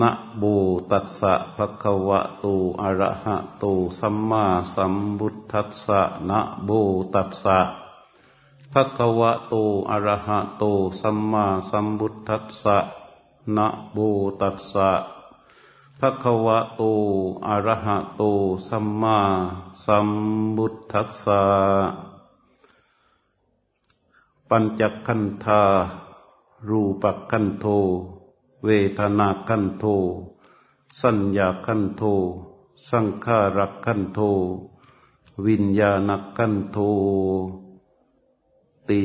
นะโมตัสสะภะคะวะโตอะระหะโตสัมมาสัมพุทธัสสะนะโมตัสสะภะคะวะโตอะระหะโตสัมมาสัมพุทธัสสะนะโมตัสสะภะคะวะโตอะระหะโตสัมมาสัมพุทธัสสะปัญจขันธารูปขันโท เวทนาขันโท สัญญาขันโท สังขารักขันโท วิญญาณขันโทตี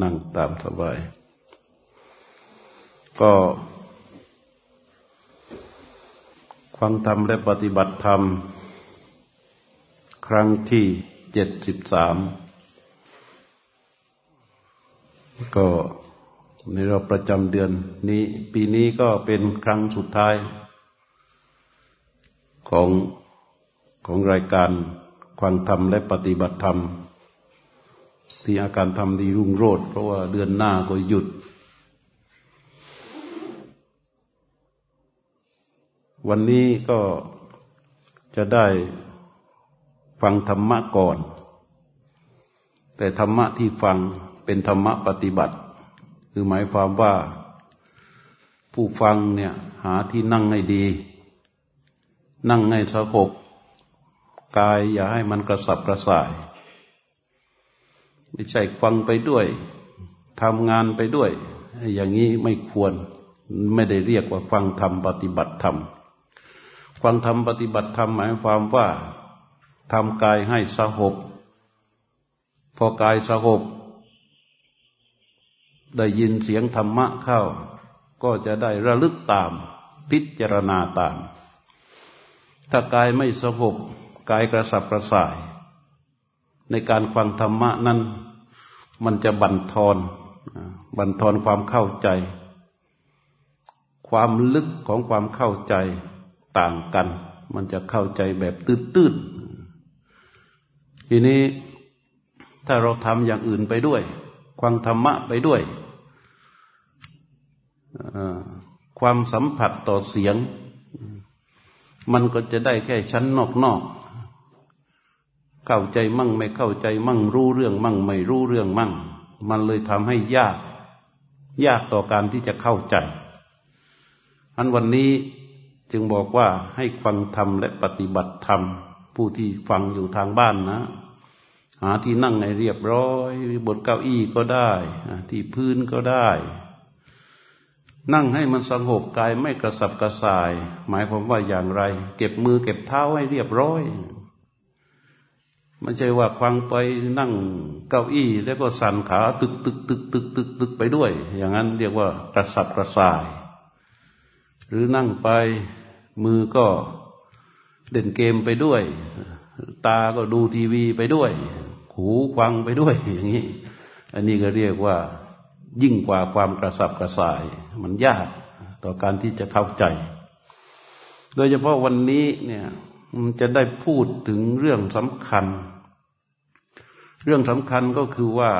นั่งตามสบาย ก็ฟังธรรมและปฏิบัติธรรม ครั้งที่เจ็ดสิบสามก็ ในรอบประจำเดือนนี้ปีนี้ก็เป็นครั้งสุดท้าย ของของรายการความธรรมและปฏิบัติธรรม ที่อาการทำดีรุ่งโรจน์เพราะว่าเดือนหน้าก็หยุด วันนี้ก็จะได้ฟังธรรมะก่อน แต่ธรรมะที่ฟังเป็นธรรมะปฏิบัติ คือหมายความว่าผู้ฟังเนี่ยหาที่นั่งให้ดี นั่งให้สงบกายอย่าให้มันกระสับกระส่าย ไม่ใช่ฟังไปด้วยทำงานไปด้วย อย่างนี้ไม่ควรไม่ได้เรียกว่าฟังธรรมปฏิบัติธรรมฟังธรรมปฏิบัติธรรมหมายความว่าทำกายให้สงบพอกายสงบ ได้ยินเสียงธรรมะเข้า ก็จะได้ระลึกตาม พิจารณาตาม ถ้ากายไม่สงบกายกระสับกระส่าย ในการฟังธรรมะนั้น มันจะบั่นทอน บั่นทอนความเข้าใจ ความลึกของความเข้าใจต่างกัน มันจะเข้าใจแบบตื้นๆทีนี้ถ้าเราทำอย่างอื่นไปด้วยฟังธรรมะไปด้วย ความสัมผัสต่อเสียง มันก็จะได้แค่ชั้นนอกๆเข้าใจมั่งไม่เข้าใจมั่งรู้เรื่องมั่งไม่รู้เรื่องมั่ง มันเลยทำให้ยาก ยากต่อการที่จะเข้าใจอันวันนี้จึงบอกว่าให้ฟังธรรมและปฏิบัติธรรม ผู้ที่ฟังอยู่ทางบ้านนะ หาที่นั่งให้เรียบร้อยบนเก้าอี้ก็ได้ ที่พื้นก็ได้ นั่งให้มันสงบกายไม่กระสับกระส่าย หมายความว่าอย่างไร เก็บมือเก็บเท้าให้เรียบร้อยไม่ใช่ว่าควังไปนั่งเก้าอี้ แล้วก็สั่นขาตึกตึกตึกตึกตึกตึกไปด้วย อย่างนั้นเรียกว่ากระสับกระส่าย หรือนั่งไปมือก็เล่นเกมไปด้วย ตาก็ดูทีวีไปด้วย หูฟังไปด้วยอย่างนี้ อันนี้ก็เรียกว่า ยิ่งกว่าความกระสับกระส่าย มันยากต่อการที่จะเข้าใจ โดยเฉพาะวันนี้เนี่ยมันจะได้พูดถึงเรื่องสำคัญ เรื่องสำคัญก็คือว่า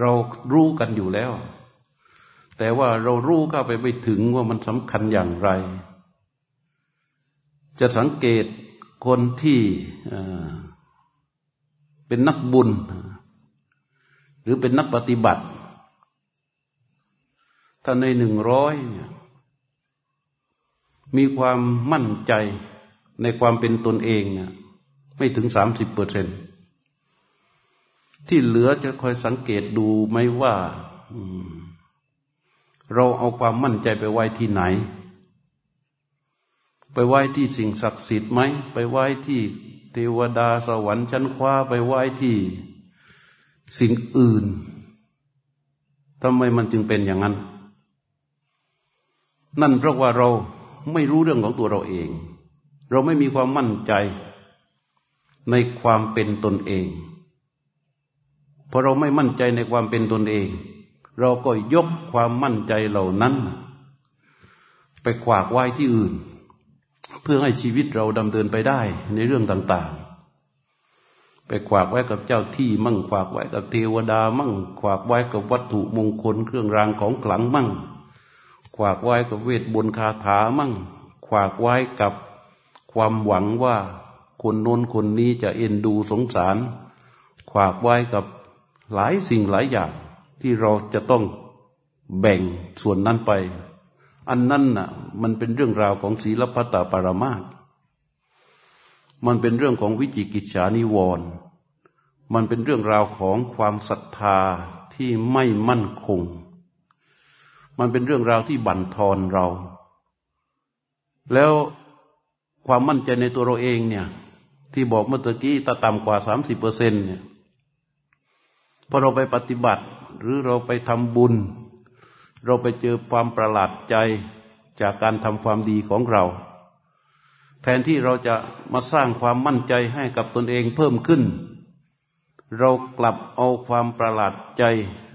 เรารู้กันอยู่แล้ว แต่ว่าเรารู้เข้าไปไม่ถึงว่ามันสำคัญอย่างไร จะสังเกตคนที่เป็นนักบุญ หรือเป็นนักปฏิบัติ ถ้าในหนึ่งร้อยเนี่ยมีความมั่นใจในความเป็นตนเองเนี่ยไม่ถึงสามสิบเปอร์เซนที่เหลือจะคอยสังเกตดูไหมว่าเราเอาความมั่นใจไปไว้ที่ไหน ไปไว้ที่สิ่งศักดิ์สิทธิ์ไหม ไปไว้ที่เทวดาสวรรค์ชั้นคว้าไปไว้ที่สิ่งอื่นทำไมมันจึงเป็นอย่างนั้น นั่นเพราะว่าเราไม่รู้เรื่องของตัวเราเอง เราไม่มีความมั่นใจในความเป็นตนเองพอเราไม่มั่นใจในความเป็นตนเอง เราก็ยกความมั่นใจเหล่านั้น ไปขวากไว้ที่อื่น เพื่อให้ชีวิตเราดำเนินไปได้ในเรื่องต่าง ๆ ไปขวากไว้กับเจ้าที่มั่งขวากไว้กับเทวดา มั่งขวากไว้กับวัตถุมงคลเครื่องรางของขลังมั่ง ขวากไว้กับเวทบนคาถามั่ง ขวากไว้กับความหวังว่าคนโน้นคนนี้จะเอ็นดูสงสาร ขวากไว้กับหลายสิ่งหลายอย่าง ที่เราจะต้องแบ่งส่วนนั้นไป อันนั้นน่ะ มันเป็นเรื่องราวของศีลพัตตปรมาตมันเป็นเรื่องของวิจิกิจฉานิวรณ์มันเป็นเรื่องราวของความศรัทธาที่ไม่มั่นคง มันเป็นเรื่องราวที่บั่นทอนเรา แล้วความมั่นใจในตัวเราเองเนี่ย ที่บอกเมื่อกี้ตาต่ำกว่าสามสิบเปอร์เซ็นต์เนี่ยพอเราไปปฏิบัติหรือเราไปทำบุญ เราไปเจอความประหลาดใจจากการทำความดีของเรา แทนที่เราจะมาสร้างความมั่นใจให้กับตนเองเพิ่มขึ้น เรากลับเอาความประหลาดใจ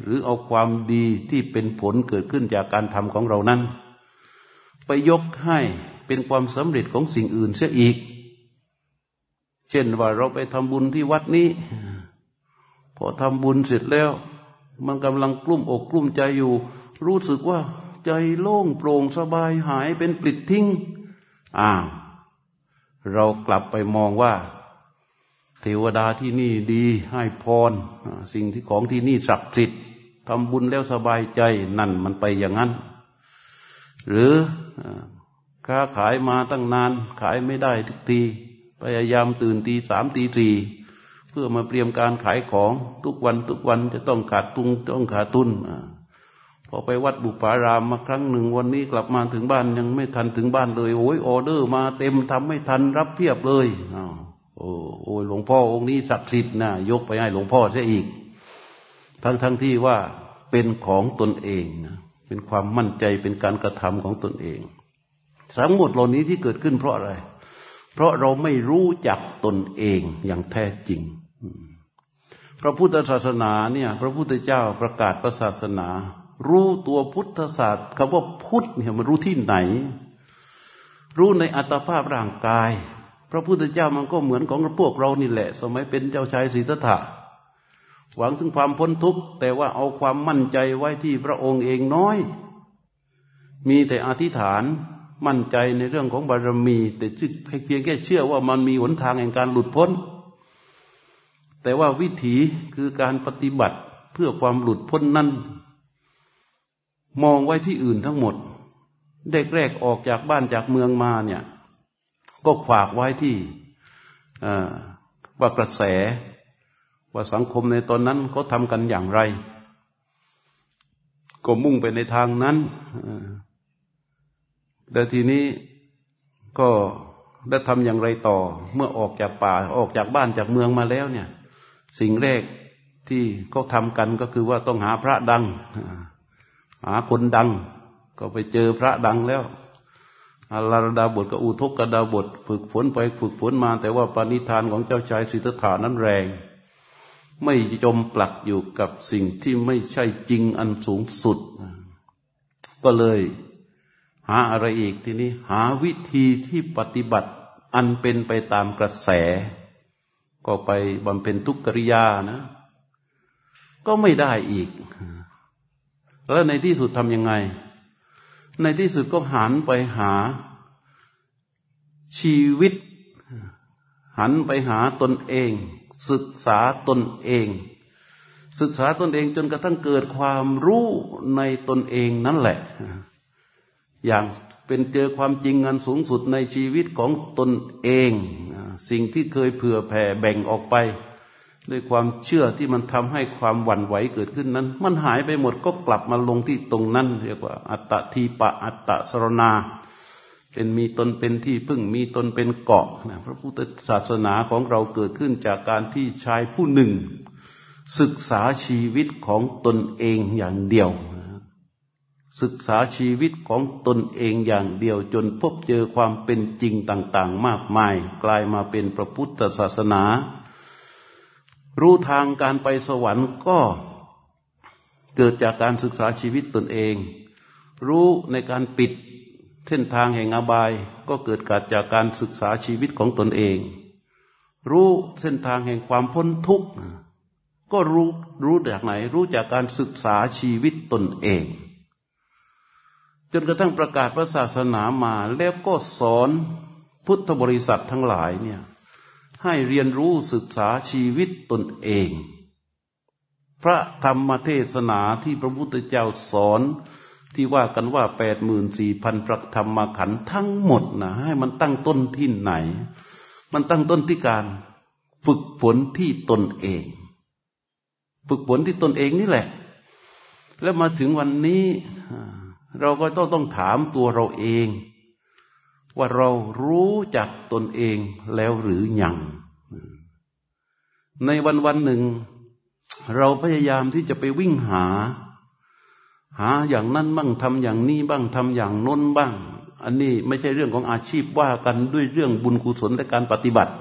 หรือเอาความดีที่เป็นผลเกิดขึ้นจากการทำของเรานั้น ไปยกให้เป็นความสำเร็จของสิ่งอื่นเสียอีก เช่นว่าเราไปทำบุญที่วัดนี้ พอทำบุญเสร็จแล้ว มันกำลังกลุ้มอกกลุ้มใจอยู่ รู้สึกว่าใจโล่งโปร่งสบายหายเป็นปลิดทิ้งอ้าวเรากลับไปมองว่า เทวดาที่นี่ดีให้พร สิ่งที่ของที่นี่ศักดิ์สิทธิ์ทำบุญแล้วสบายใจนั่นมันไปอย่างนั้น หรือค้าขายมาตั้งนาน ขายไม่ได้ทุกทีพยายามตื่นตีสามตีสี่เพื่อมาเตรียมการขายของทุกวันทุกวันจะต้องขาดตุงต้องขาดทุนพอไปวัดบุปารามมาครั้งหนึ่งวันนี้กลับมาถึงบ้านยังไม่ทันถึงบ้านเลยโอ้ยออเดอร์มาเต็มทำไม่ทันรับเพียบเลยอ้าว โอ้โอหลวงพ่อองค์นี้ศักดิ์สิทธิ์นะยกไปให้หลวงพ่อเสียอีก ทั้งทั้งที่ว่าเป็นของตนเองนะเป็นความมั่นใจเป็นการกระทำของตนเองทั้งหมดเหล่านี้ที่เกิดขึ้นเพราะอะไร เพราะเราไม่รู้จักตนเองอย่างแท้จริง พระพุทธศาสนาเนี่ย พระพุทธเจ้าประกาศพระศาสนา รู้ตัวพุทธศาสตร์คำว่าพุทธเนี่ยมันรู้ที่ไหน รู้ในอัตภาพร่างกาย พระพุทธเจ้ามันก็เหมือนของพวกเรานี่แหละ สมัยเป็นเจ้าชายสิทธัตถะหวังถึงความพ้นทุกข์ แต่ว่าเอาความมั่นใจไว้ที่พระองค์เองน้อย มีแต่อธิษฐานมั่นใจในเรื่องของบารมี แต่เพียงแค่เชื่อว่ามันมีหนทางแห่งการหลุดพ้น แต่ว่าวิถีคือการปฏิบัติเพื่อความหลุดพ้นนั้นมองไว้ที่อื่นทั้งหมด เด็กแรกออกจากบ้านจากเมืองมาเนี่ย ก็ฝากไว้ที่ว่ากระแสว่าสังคมในตอนนั้นเขาทำกันอย่างไร ก็มุ่งไปในทางนั้นแต่ทีนี้ก็ได้ทำอย่างไรต่อ เมื่อออกจากป่าออกจากบ้านจากเมืองมาแล้วเนี่ย สิ่งแรกที่เขาทำกันก็คือว่าต้องหาพระดัง หาคนดัง ก็ไปเจอพระดังแล้ว อาลาดาบทกับอุทกกดาบท ฝึกฝนไปฝึกฝนมา แต่ว่าปณิธานของเจ้าชายสิทธัตถานั้นแรง ไม่จมปลักอยู่กับสิ่งที่ไม่ใช่จริงอันสูงสุด ก็เลย หาอะไรอีกทีนี้ หาวิธีที่ปฏิบัติอันเป็นไปตามกระแส ก็ไปบำเพ็ญทุกกิริยานะ ก็ไม่ได้อีก แล้วในที่สุดทำยังไง ในที่สุดก็หันไปหา ชีวิต หันไปหาตนเอง ศึกษาตนเอง ศึกษาตนเองจนกระทั่งเกิดความรู้ในตนเองนั่นแหละ อย่างเป็นเจอความจริงอันสูงสุดในชีวิตของตนเอง สิ่งที่เคยเผื่อแผ่แบ่งออกไป ด้วยความเชื่อที่มันทำให้ความหวั่นไหวเกิดขึ้นนั้น มันหายไปหมดก็กลับมาลงที่ตรงนั้น เรียกว่า อัตตทีปะอัตตสรณา เป็นมีตนเป็นที่พึ่งมีตนเป็นเกาะนะพระพุทธศาสนาของเราเกิดขึ้นจากการที่ชายผู้หนึ่ง ศึกษาชีวิตของตนเองอย่างเดียว ศึกษาชีวิตของตนเองอย่างเดียว จนพบเจอความเป็นจริงต่าง ๆ มากมาย กลายมาเป็นพระพุทธศาสนา รู้ทางการไปสวรรค์ก็เกิดจากการศึกษาชีวิตตนเอง รู้ในการปิด เส้นทางแห่งอบายก็เกิดกาจากการศึกษาชีวิตของตนเอง รู้เส้นทางแห่งความพ้นทุกข์ ก็รู้รู้จากไหน รู้จากการศึกษาชีวิตตนเอง จนกระทั่งประกาศพระศาสนามาแล้วก็สอนพุทธบริษัททั้งหลายเนี่ยให้เรียนรู้ศึกษาชีวิตตนเอง พระธรรมเทศนาที่พระพุทธเจ้าสอน ที่ว่ากันว่าแปดหมื่นสี่พันพระธรรมขันธ์ทั้งหมดนะให้มันตั้งต้นที่ไหน มันตั้งต้นที่การฝึกฝนที่ตนเอง ฝึกฝนที่ตนเองนี่แหละ แล้วมาถึงวันนี้ เราก็ต้องต้องถามตัวเราเอง ว่าเรารู้จักตนเองแล้วหรือยัง ในวันวันหนึ่ง เราพยายามที่จะไปวิ่งหา หาอย่างนั้นบ้างทำอย่างนี้บ้างทำอย่างน้นบ้าง อันนี้ไม่ใช่เรื่องของอาชีพว่ากันด้วยเรื่องบุญกุศลและการปฏิบัติ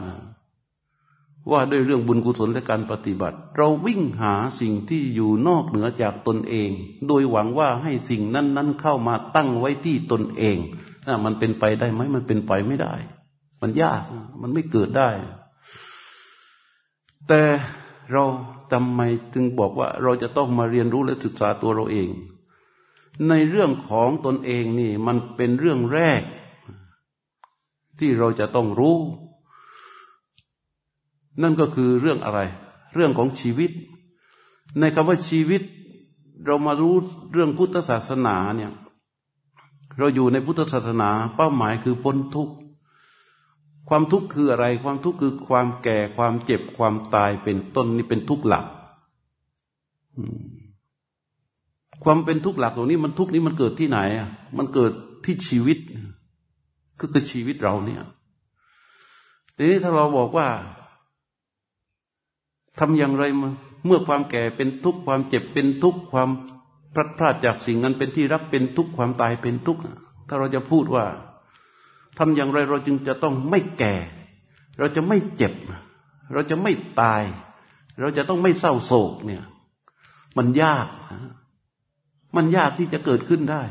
ว่าด้วยเรื่องบุญกุศลและการปฏิบัติ เราวิ่งหาสิ่งที่อยู่นอกเหนือจากตนเอง โดยหวังว่าให้สิ่งนั้นนั้นเข้ามาตั้งไว้ที่ตนเองนะมันเป็นไปได้ไหมมันเป็นไปไม่ได้ มันยากมันไม่เกิดได้ แต่เราทำไมถึงบอกว่าเราจะต้องมาเรียนรู้และศึกษาตัวเราเอง ในเรื่องของตนเองนี่มันเป็นเรื่องแรก ที่เราจะต้องรู้ นั่นก็คือเรื่องอะไร เรื่องของชีวิต ในคำว่าชีวิต เรามารู้เรื่องพุทธศาสนาเนี่ยเราอยู่ในพุทธศาสนาเป้าหมายคือพ้นทุกข์ความทุกข์คืออะไร ความทุกข์คือความแก่ความเจ็บความตายเป็นต้นนี่เป็นทุกข์หลัก ความเป็นทุกข์หลักตรงนี้มันทุกข์นี้มันเกิดที่ไหนอะมันเกิดที่ชีวิต ก็คือชีวิตเราเนี่ย ทีนี้ถ้าเราบอกว่าทำอย่างไรมาเมื่อความแก่เป็นทุกข์ความเจ็บเป็นทุกข์ความพลัดพรากจากสิ่งนั้นเป็นที่รักเป็นทุกข์ความตายเป็นทุกข์ถ้าเราจะพูดว่าทำอย่างไรเราจึงจะต้องไม่แก่ เราจะไม่เจ็บ เราจะไม่ตาย เราจะต้องไม่เศร้าโศกเนี่ย มันยาก มันยากที่จะเกิดขึ้นได้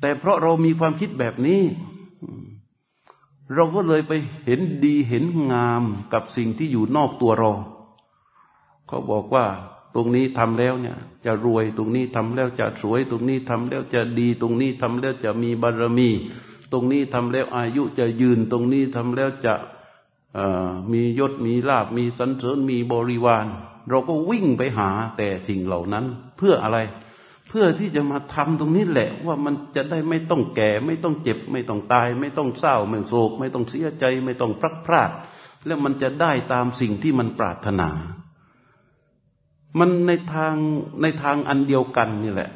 แต่เพราะเรามีความคิดแบบนี้ เราก็เลยไปเห็นดีเห็นงามกับสิ่งที่อยู่นอกตัวเราเขาบอกว่าตรงนี้ทำแล้วเนี่ย จะรวยตรงนี้ทำแล้วจะสวย ตรงนี้ทำแล้วจะดี ตรงนี้ทำแล้วจะมีบารมี ตรงนี้ทำแล้วอายุจะยืน ตรงนี้ทำแล้วจะมียศมีลาบมีสันเสริญมีบริวาร เราก็วิ่งไปหาแต่สิ่งเหล่านั้นเพื่ออะไร เพื่อที่จะมาทำตรงนี้แหละ ว่ามันจะได้ไม่ต้องแก่ ไม่ต้องเจ็บ ไม่ต้องตาย ไม่ต้องเศร้า ไม่โศก ไม่ต้องเสียใจ ไม่ต้องพลักพลาด แล้วมันจะได้ตามสิ่งที่มันปรารถนา มันในทางในทางอันเดียวกันนี่แหละ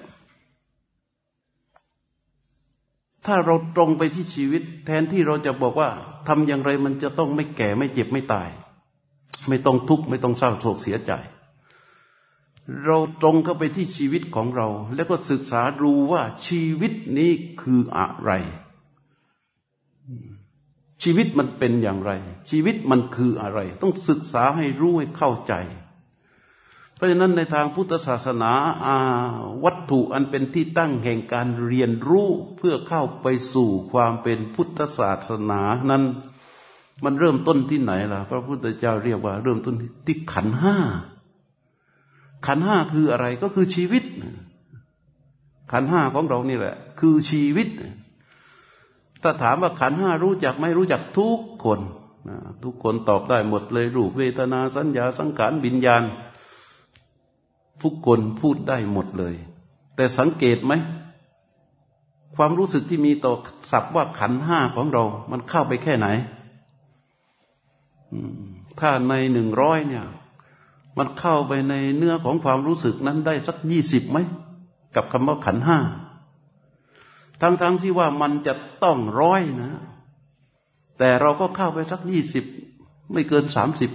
ถ้าเราตรงไปที่ชีวิต แทนที่เราจะบอกว่าทำอย่างไรมันจะต้องไม่แก่ไม่เจ็บไม่ตาย ไม่ต้องทุกข์ไม่ต้องเศร้าโศกเสียใจ เราตรงเข้าไปที่ชีวิตของเรา แล้วก็ศึกษาดูว่าชีวิตนี้คืออะไร ชีวิตมันเป็นอย่างไร ชีวิตมันคืออะไร ต้องศึกษาให้รู้ให้เข้าใจ เพราะฉะนั้นในทางพุทธศาสนาวัตถุอันเป็นที่ตั้งแห่งการเรียนรู้เพื่อเข้าไปสู่ความเป็นพุทธศาสนานั้นมันเริ่มต้นที่ไหนล่ะ พระพุทธเจ้าเรียกว่าเริ่มต้นที่ขันห้า ขันห้าคืออะไรก็คือชีวิต ขันห้าของเรานี่แหละ คือชีวิต ถ้าถามว่าขันห้ารู้จักไม่รู้จักทุกคนทุกคนตอบได้หมดเลยรูปเวทนาสัญญาสังขารบิญญาณ ทุกคนพูดได้หมดเลย แต่สังเกตไหม ความรู้สึกที่มีต่อศัพท์ว่าขันห้าของเรา มันเข้าไปแค่ไหนถ้าในหนึ่งร้อยเนี่ย มันเข้าไปในเนื้อของความรู้สึกนั้นได้สักยี่สิบไหม กับคำว่าขันห้าทั้งๆทที่ว่ามันจะต้องร้อยนะ แต่เราก็เข้าไปสักยี่สิบไม่เกินสามสิบ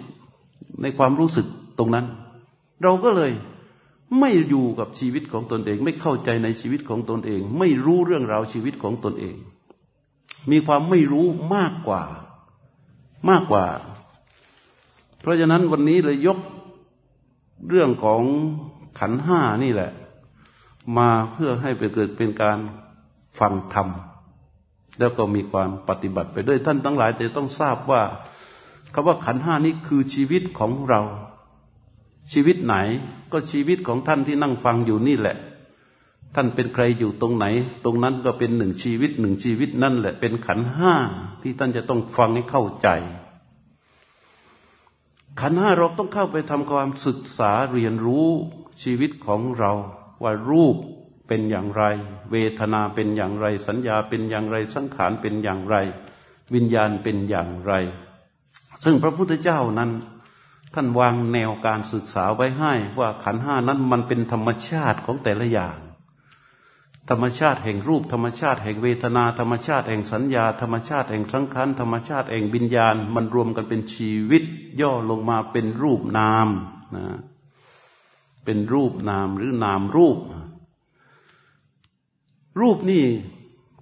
ในความรู้สึกตรงนั้น เราก็เลยไม่อยู่กับชีวิตของตนเอง ไม่เข้าใจในชีวิตของตนเอง ไม่รู้เรื่องราวชีวิตของตนเอง มีความไม่รู้มากกว่า มากกว่า เพราะฉะนั้นวันนี้เลยยก เรื่องของขันห้านี่แหละ มาเพื่อให้ไปเกิดเป็นการฟังธรรม แล้วก็มีความปฏิบัติไปด้วยท่านทั้งหลายจะต้องทราบว่าคำว่าขันห้านี้คือชีวิตของเรา ชีวิตไหนก็ชีวิตของท่านที่นั่งฟังอยู่นี่แหละ ท่านเป็นใครอยู่ตรงไหน ตรงนั้นก็เป็นหนึ่งชีวิตหนึ่งชีวิตนั่นแหละเป็นขันห้าที่ท่านจะต้องฟังให้เข้าใจ ขันห้าเราต้องเข้าไปทำความศึกษาเรียนรู้ชีวิตของเราว่ารูปเป็นอย่างไร เวทนาเป็นอย่างไร สัญญาเป็นอย่างไรสังขารเป็นอย่างไร วิญญาณเป็นอย่างไร ซึ่งพระพุทธเจ้านั้น ท่านวางแนวการศึกษาไว้ให้ว่าขันห้านั้นมันเป็นธรรมชาติของแต่ละอย่าง ธรรมชาติแห่งรูปธรรมชาติแห่งเวทนา ธรรมชาติแห่งสัญญา ธรรมชาติแห่งสังขารธรรมชาติแห่งวิญญาณ มันรวมกันเป็นชีวิต ย่อลงมาเป็นรูปนามนะเป็นรูปนามหรือนามรูป รูปนี่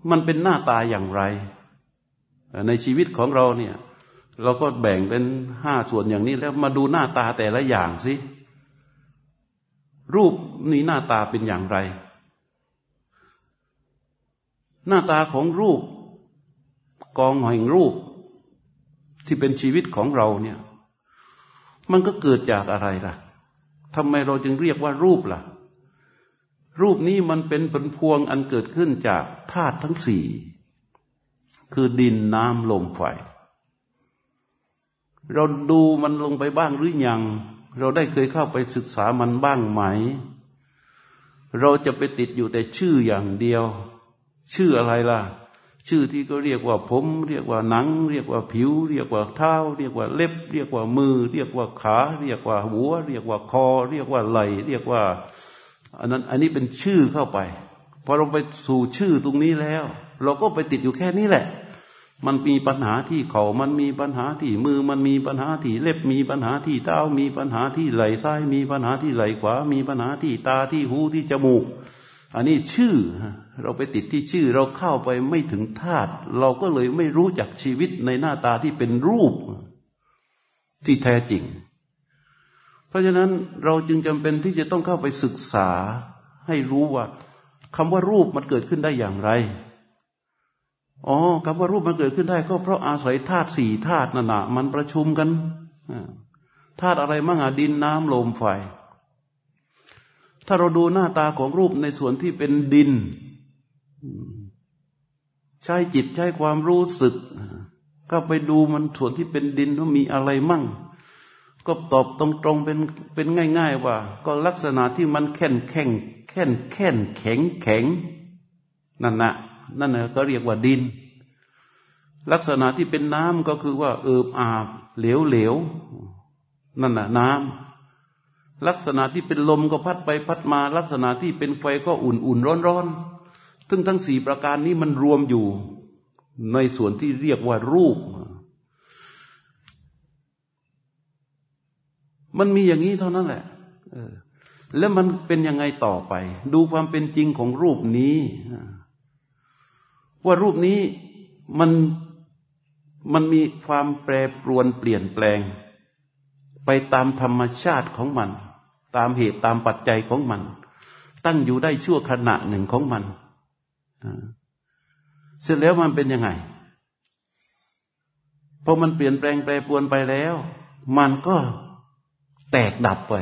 มันเป็นหน้าตาอย่างไร ในชีวิตของเราเนี่ย เราก็แบ่งเป็นห้าส่วนอย่างนี้แล้วมาดูหน้าตาแต่ละอย่างสิรูปนี้หน้าตาเป็นอย่างไร หน้าตาของรูปกองแห่งรูป ที่เป็นชีวิตของเราเนี่ย มันก็เกิดจากอะไรล่ะทำไมเราจึงเรียกว่ารูปล่ะ รูปนี้มันเป็นผลพวงอันเกิดขึ้นจากธาตุทั้งสี่ คือดินน้ำลมไฟ เราดูมันลงไปบ้างหรือยัง เราได้เคยเข้าไปศึกษามันบ้างไหม เราจะไปติดอยู่แต่ชื่ออย่างเดียว ชื่ออะไรล่ะ ชื่อที่ก็เรียกว่าผม เรียกว่าหนัง เรียกว่าผิว เรียกว่าเท้า เรียกว่าเล็บ เรียกว่ามือ เรียกว่าขา เรียกว่าหัว เรียกว่าคอ เรียกว่าไหลเรียกว่าอันนั้นอันนี้เป็นชื่อเข้าไปพอเราไปสู่ชื่อตรงนี้แล้ว เราก็ไปติดอยู่แค่นี้แหละ มันมีปัญหาที่เขามันมีปัญหาที่มือ มันมีปัญหาที่เล็บ มีปัญหาที่เท้า มีปัญหาที่ไหล่ซ้าย มีปัญหาที่ไหล่ขวา มีปัญหาที่ตาที่หูที่จมูก อันนี้ชื่อ เราไปติดที่ชื่อเราเข้าไปไม่ถึงธาตุเราก็เลยไม่รู้จักชีวิตในหน้าตาที่เป็นรูปที่แท้จริง เพราะฉะนั้นเราจึงจำเป็นที่จะต้องเข้าไปศึกษาให้รู้ว่าคำว่ารูปมันเกิดขึ้นได้อย่างไร อ๋อคำว่ารูปมันเกิดขึ้นได้ ก็เพราะอาศัยธาตุสี่ธาตุนั่นนะมันประชุมกันธาตุอะไรมั่งอะดินน้ำลมไฟ ถ้าเราดูหน้าตาของรูปในส่วนที่เป็นดิน ใช้จิตใช้ความรู้สึก ก็ไปดูมันส่วนที่เป็นดินว่ามีอะไรมั่ง ก็ตอบตรงๆเป็นเป็นง่าย ๆ ว่า ก็ลักษณะที่มันแข็งแข็งแข็งแข็งแข็งแข็งนั่นนะนั่นนะก็เรียกว่าดิน ลักษณะที่เป็นน้ำก็คือว่า เอิบอาบ เหลวเหลวนั่นนะน้ำลักษณะที่เป็นลมก็พัดไปพัดมา ลักษณะที่เป็นไฟก็อุ่นอุ่นร้อนร้อน ซึ่งทั้งสี่ประการนี้มันรวมอยู่ในส่วนที่เรียกว่ารูป มันมีอย่างนี้เท่านั้นแหละแล้วมันเป็นยังไงต่อไป ดูความเป็นจริงของรูปนี้ ว่ารูปนี้มันมันมีความแปรปรวนเปลี่ยนแปลง ไปตามธรรมชาติของมัน ตามเหตุตามปัจจัยของมัน ตั้งอยู่ได้ชั่วขณะหนึ่งของมัน เสร็จแล้วมันเป็นยังไงพอมันเปลี่ยนแปลงแปรปวนไปแล้ว มันก็แตกดับไป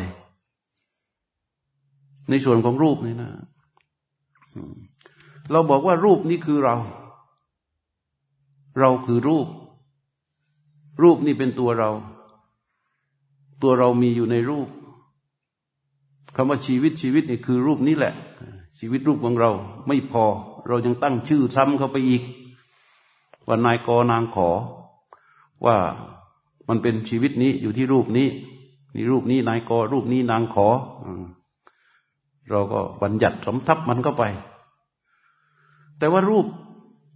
ในส่วนของรูปนี่นะ เราบอกว่ารูปนี้คือเรา เราคือรูป รูปนี่เป็นตัวเรา ตัวเรามีอยู่ในรูปคำว่าชีวิตชีวิตนี่คือรูปนี้แหละ ชีวิตรูปของเราไม่พอ เรายังตั้งชื่อซ้ำเข้าไปอีก ว่านายกนางขอ ว่ามันเป็นชีวิตนี้อยู่ที่รูปนี้นี่รูปนี้นายกรูปนี้นางขอ เราก็บัญญัติสมทับมันเข้าไป แต่ว่ารูป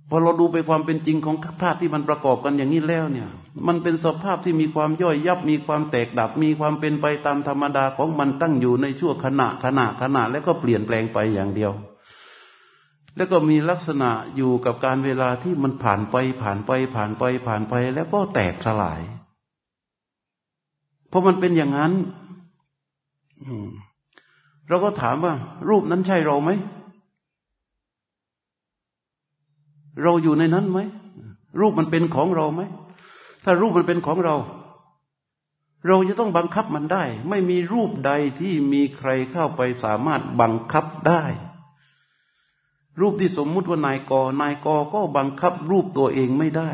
พอเราดูไปความเป็นจริงของธาตุที่มันประกอบกันอย่างนี้แล้วเนี่ย มันเป็นสภาพที่มีความย่อยยับ มีความแตกดับ มีความเป็นไปตามธรรมดาของมันตั้งอยู่ในชั่วขณะขณะขณะแล้วก็เปลี่ยนแปลงไปอย่างเดียว แล้วก็มีลักษณะอยู่กับการเวลาที่มันผ่านไปผ่านไปผ่านไปผ่านไป แล้วก็แตกสลาย เพราะมันเป็นอย่างนั้นเราก็ถามว่า รูปนั้นใช่เราไหม เราอยู่ในนั้นไหม รูปมันเป็นของเราไหม ถ้ารูปมันเป็นของเรา เราจะต้องบังคับมันได้ ไม่มีรูปใดที่มีใครเข้าไปสามารถบังคับได้ รูปที่สมมุติว่านายกนายกก็บังคับรูปตัวเองไม่ได้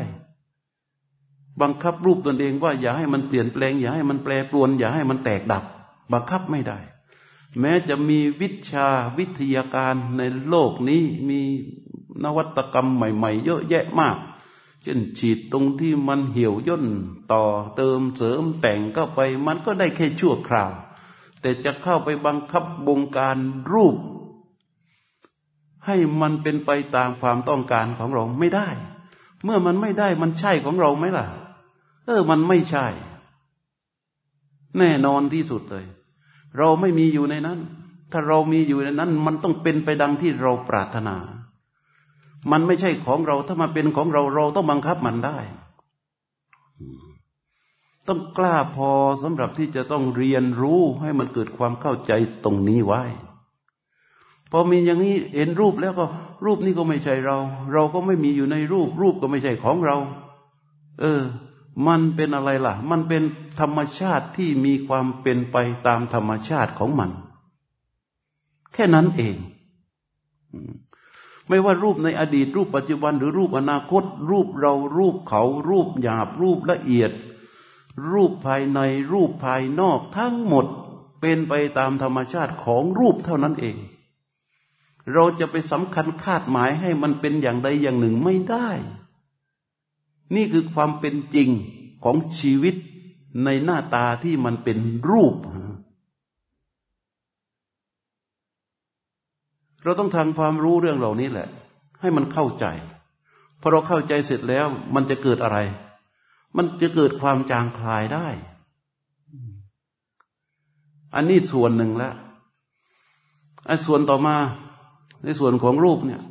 บังคับรูปตนเองว่าอย่าให้มันเปลี่ยนแปลง อย่าให้มันแปรปรวน อย่าให้มันแตกดับ บังคับไม่ได้ แม้จะมีวิชาวิทยาการในโลกนี้มีนวัตกรรมใหม่ ๆ เยอะแยะมากเช่นฉีดตรงที่มันเหี่ยวย่นต่อเติมเสริมแต่งเข้าไปมันก็ได้แค่ชั่วคราว แต่จะเข้าไปบังคับบงการรูป ให้มันเป็นไปตามความต้องการของเราไม่ได้ เมื่อมันไม่ได้มันใช่ของเราไหมล่ะ เออมันไม่ใช่ แน่นอนที่สุดเลย เราไม่มีอยู่ในนั้น ถ้าเรามีอยู่ในนั้น มันต้องเป็นไปดังที่เราปรารถนา มันไม่ใช่ของเรา ถ้ามันเป็นของเราเราต้องบังคับมันได้ ต้องกล้าพอสำหรับที่จะต้องเรียนรู้ให้มันเกิดความเข้าใจตรงนี้ไว้ พอมีอย่างนี้เห็นรูปแล้วก็รูปนี้ก็ไม่ใช่เรา เราก็ไม่มีอยู่ในรูป รูปก็ไม่ใช่ของเรา เออ มันเป็นอะไรล่ะ มันเป็นธรรมชาติที่มีความเป็นไปตามธรรมชาติของมัน แค่นั้นเอง ไม่ว่ารูปในอดีต รูปปัจจุบันหรือรูปอนาคต รูปเรารูปเขา รูปหยาบรูปละเอียด รูปภายในรูปภายนอกทั้งหมดเป็นไปตามธรรมชาติของรูปเท่านั้นเอง เราจะไปสำคัญคาดหมายให้มันเป็นอย่างใดอย่างหนึ่งไม่ได้ นี่คือความเป็นจริงของชีวิตในหน้าตาที่มันเป็นรูป เราต้องทำความรู้เรื่องเหล่านี้แหละ ให้มันเข้าใจ พอเราเข้าใจเสร็จแล้วมันจะเกิดอะไร มันจะเกิดความจางคลายได้ อันนี้ส่วนหนึ่งแล้วไอ้ส่วนต่อมา ในส่วนของรูปเนี่ย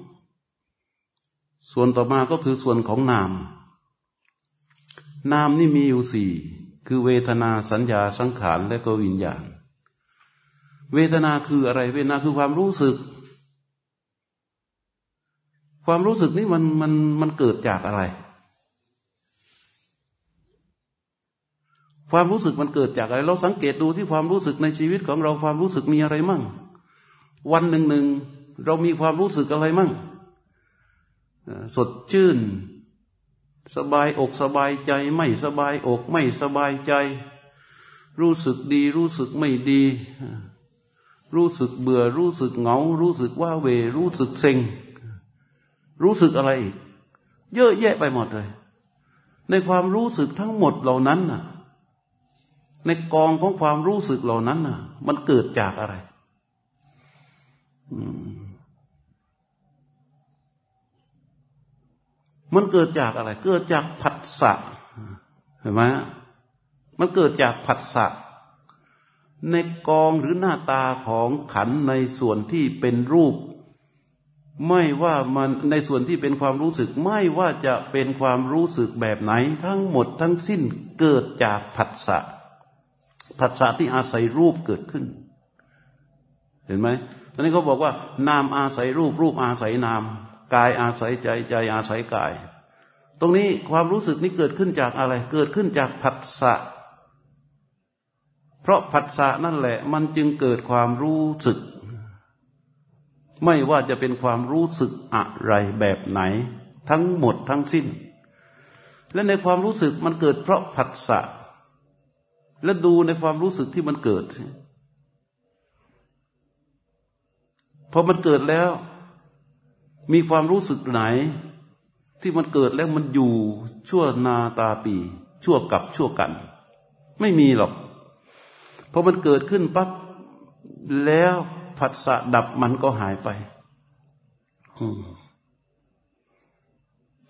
ส่วนต่อมาก็คือส่วนของนาม นามนี่มีอยู่สี่คือเวทนาสัญญาสังขารและก็วิญญาณ เวทนาคืออะไร เวทนาคือความรู้สึก ความรู้สึกนี้มันมันมันเกิดจากอะไร ความรู้สึกมันเกิดจากอะไร เราสังเกตดูที่ความรู้สึกในชีวิตของเราความรู้สึกมีอะไรมั่ง วันหนึ่งหนึ่ง เรามีความรู้สึกอะไรมั่งสดชื่น สบายอกสบายใจ ไม่สบายอกไม่สบายใจ รู้สึกดี รู้สึกไม่ดี รู้สึกเบื่อ รู้สึกเหงา รู้สึกว่าเว รู้สึกเซ็ง รู้สึกอะไรอีกเยอะแยะไปหมดเลย ในความรู้สึกทั้งหมดเหล่านั้นน่ะ ในกองของความรู้สึกเหล่านั้นน่ะ มันเกิดจากอะไรมั มันเกิดจากอะไร เกิดจากผัสสะเห็นไหมมันเกิดจากผัสสะในกองหรือหน้าตาของขันในส่วนที่เป็นรูป ไม่ว่ามันในส่วนที่เป็นความรู้สึก ไม่ว่าจะเป็นความรู้สึกแบบไหน ทั้งหมดทั้งสิ้นเกิดจากผัสสะผัสสะที่อาศัยรูปเกิดขึ้น เห็นไหมตอนนี้เขาบอกว่านามอาศัยรูปรูปอาศัยนาม กายอาศัยใจใจอาศัยกาย ตรงนี้ความรู้สึกนี้เกิดขึ้นจากอะไร เกิดขึ้นจากผัสสะ เพราะผัสสะนั่นแหละ มันจึงเกิดความรู้สึก ไม่ว่าจะเป็นความรู้สึกอะไรแบบไหน ทั้งหมดทั้งสิ้น และในความรู้สึกมันเกิดเพราะผัสสะ และดูในความรู้สึกที่มันเกิดพอมันเกิดแล้ว มีความรู้สึกไหน ที่มันเกิดแล้วมันอยู่ชั่วนาตาปี ชั่วกับชั่วกัน ไม่มีหรอกพอมันเกิดขึ้นปั๊บแล้วผัสสะดับมันก็หายไป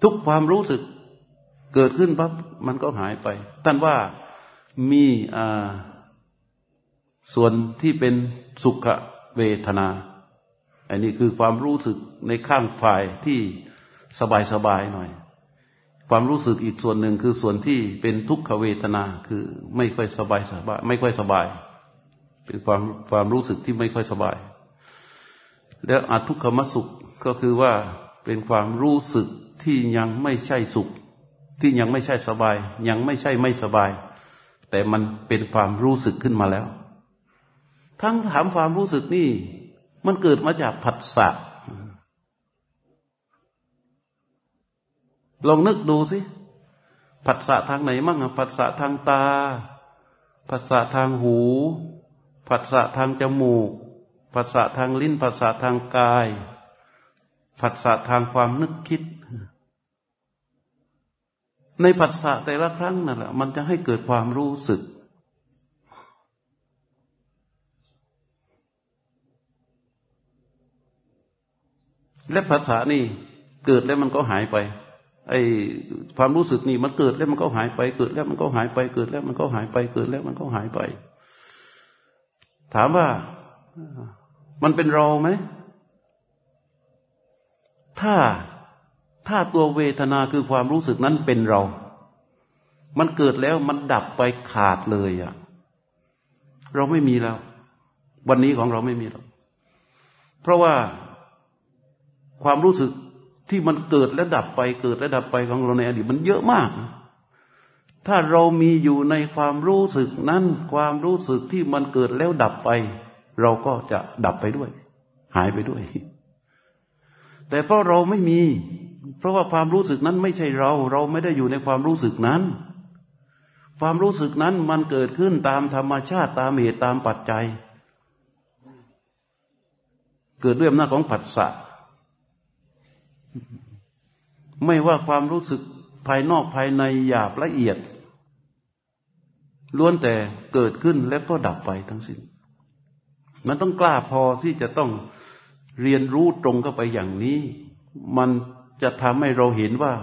ทุกความรู้สึกเกิดขึ้นปั๊บมันก็หายไป ท่านว่ามีส่วนที่เป็นสุขเวทนา อันนี้คือความรู้สึกในข้างฝ่ายที่สบายสบายหน่อย ความรู้สึกอีกส่วนหนึ่งคือส่วนที่เป็นทุกขเวทนาคือไม่ค่อยสบายสบายไม่ค่อยสบาย เป็นความความรู้สึกที่ไม่ค่อยสบาย แล้วอทุกขมสุขก็คือว่าเป็นความรู้สึกที่ยังไม่ใช่สุข ที่ยังไม่ใช่สบาย ยังไม่ใช่ไม่สบาย แต่มันเป็นความรู้สึกขึ้นมาแล้ว ทั้งถามความรู้สึกนี่ มันเกิดมาจากผัสสะลองนึกดูสิผัสสะทางไหนมั่งผัสสะทางตาผัสสะทางหูผัสสะทางจมูกผัสสะทางลิ้นผัสสะทางกายผัสสะทางความนึกคิด ในผัสสะแต่ละครั้งนั่นแหละมันจะให้เกิดความรู้สึก และภาษานี่เกิดแล้วมันก็หายไป ไอ้ความรู้สึกนี่มันเกิดแล้วมันก็หายไป เกิดแล้วมันก็หายไป เกิดแล้วมันก็หายไป เกิดแล้วมันก็หายไป ถามว่ามันเป็นเราไหม ถ้าถ้าตัวเวทนาคือความรู้สึกนั้นเป็นเรา มันเกิดแล้วมันดับไปขาดเลยอะเราไม่มีแล้ว วันนี้ของเราไม่มีแล้ว เพราะว่า ความรู้สึกที่มันเกิดและดับไปเกิดและดับไปของเราในอดีตมันเยอะมาก ถ้าเรามีอยู่ในความรู้สึกนั้น ความรู้สึกที่มันเกิดแล้วดับไป เราก็จะดับไปด้วย หายไปด้วย แต่เพราะเราไม่มี เพราะว่าความรู้สึกนั้นไม่ใช่เรา เราไม่ได้อยู่ในความรู้สึกนั้น ความรู้สึกนั้นมันเกิดขึ้นตามธรรมชาติตามเหตุตามปัจจัย เกิดด้วยอำนาจของผัสสะ ไม่ว่าความรู้สึกภายนอกภายในหยาบละเอียด ล้วนแต่เกิดขึ้นแล้วก็ดับไปทั้งสิ้น มันต้องกล้าพอที่จะต้องเรียนรู้ตรงเข้าไปอย่างนี้ มันจะทำให้เราเห็นว่า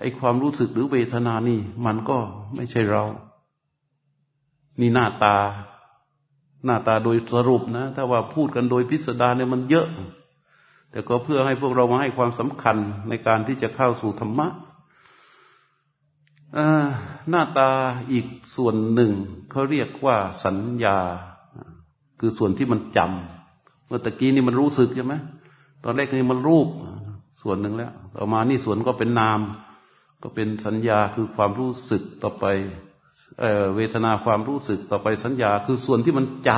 ไอ้ความรู้สึกหรือเวทนานี่ มันก็ไม่ใช่เรา นี่หน้าตา หน้าตาโดยสรุปนะ ถ้าว่าพูดกันโดยพิสดารเนี่ยมันเยอะ แต่ก็เพื่อให้พวกเรามาให้ความสำคัญในการที่จะเข้าสู่ธรรมะหน้าตาอีกส่วนหนึ่งเขาเรียกว่าสัญญา คือส่วนที่มันจำเมื่อตะกี้นี่มันรู้สึกใช่ไหมตอนแรกนี่มันรูปส่วนหนึ่งแล้ว ต่อมานี่ส่วนก็เป็นนาม ก็เป็นสัญญาคือความรู้สึกต่อไปเเวทนาความรู้สึกต่อไปสัญญา คือส่วนที่มันจ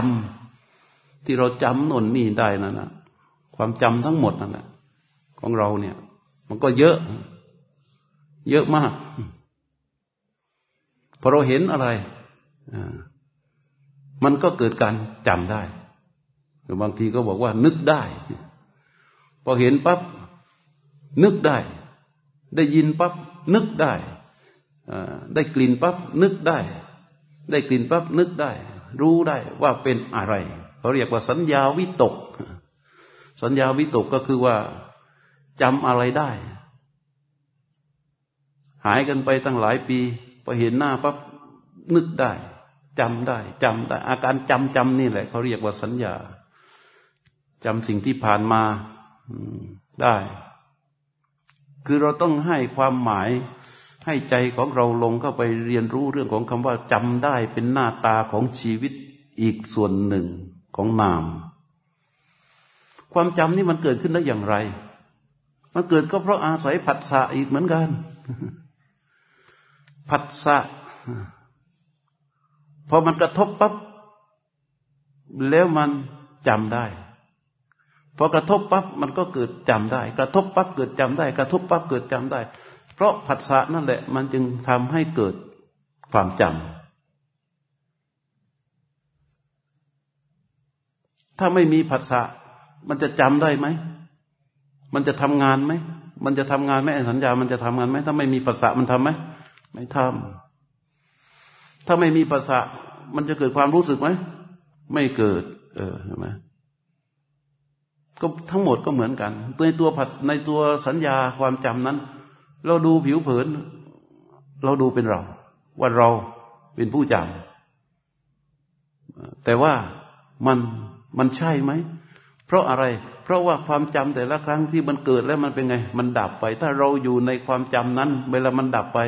ำที่เราจำนนนี่ได้นั่นนะ ความจำทั้งหมดนั่นแหละของเราเนี่ย มันก็เยอะ เยอะมากพอเราเห็นอะไรมันก็เกิดการจำได้หรือบางทีก็บอกว่า นึกได้ พอเห็นปั๊บนึกได้ ได้ยินปั๊บนึกได้ได้กลิ่นปั๊บนึกได้ ได้กลิ่นปั๊บนึกได้ รู้ได้ว่าเป็นอะไรเขาเรียกว่าสัญญาวิตก สัญญาวิตกก็คือว่าจำอะไรได้ หายกันไปตั้งหลายปีพอเห็นหน้าปั๊บนึกได้จำได้จำได้ อาการจำจำนี่แหละเขาเรียกว่าสัญญาจำสิ่งที่ผ่านมาได้ คือเราต้องให้ความหมายให้ใจของเราลงเข้าไปเรียนรู้เรื่องของคำว่าจำได้เป็นหน้าตาของชีวิตอีกส่วนหนึ่งของนาม ความจำนี่มันเกิดขึ้นได้อย่างไร มันเกิดก็เพราะอาศัยผัสสะอีกเหมือนกัน ผัสสะพอมันกระทบปั๊บแล้วมันจำได้พอกระทบปั๊บมันก็เกิดจำได้ กระทบปั๊บเกิดจำได้ กระทบปั๊บเกิดจำได้ เพราะผัสสะนั่นแหละ มันจึงทำให้เกิดความจำถ้าไม่มีผัสสะ มันจะจำได้ไหม มันจะทำงานไหม มันจะทำงานไหมสัญญา มันจะทำงานไหม ถ้าไม่มีภาษามันทํำไหม ไม่ทำถ้าไม่มีภาษามันจะเกิดความรู้สึกไหม ไม่เกิด เออใช่ไหมก็ทั้งหมดก็เหมือนกัน ในตัวในตัวสัญญาความจำนั้น เราดูผิวเผิน เราดูเป็นเรา ว่าเราเป็นผู้จำแต่ว่ามันมันใช่ไหม เพราะอะไร เพราะว่าความจำแต่ละครั้งที่มันเกิดแล้วมันเป็นไง มันดับไป ถ้าเราอยู่ในความจำนั้น เวลามันดับไป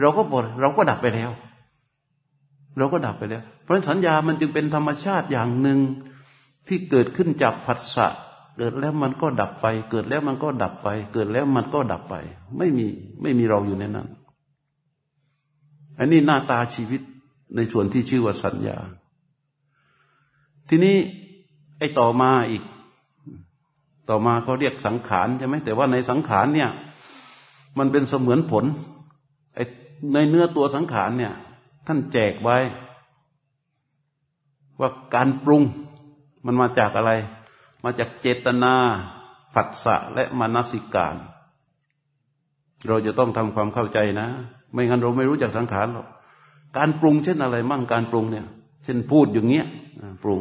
เราก็หมดเราก็ดับไปแล้ว เราก็ดับไปแล้ว เพราะสัญญามันจึงเป็นธรรมชาติอย่างหนึ่งที่เกิดขึ้นจากผัสสะเกิดแล้วมันก็ดับไป เกิดแล้วมันก็ดับไป เกิดแล้วมันก็ดับไป ไม่มีไม่มีเราอยู่ในนั้น อันนี้หน้าตาชีวิตในส่วนที่ชื่อว่าสัญญา ทีนี้ไอ้ต่อมาอีก ต่อมาก็เรียกสังขารใช่ไหมแต่ว่าในสังขารเนี่ย มันเป็นเสมือนผลไอในเนื้อตัวสังขารเนี่ย ท่านแจกไว้ ว่าการปรุงมันมาจากอะไร มาจากเจตนาผัสสะและมานสิการ เราจะต้องทำความเข้าใจนะ ไม่งั้นเราไม่รู้จักสังขารหรอกการปรุงเช่นอะไรมั่งการปรุงเนี่ย เช่นพูดอย่างเงี้ยปรุง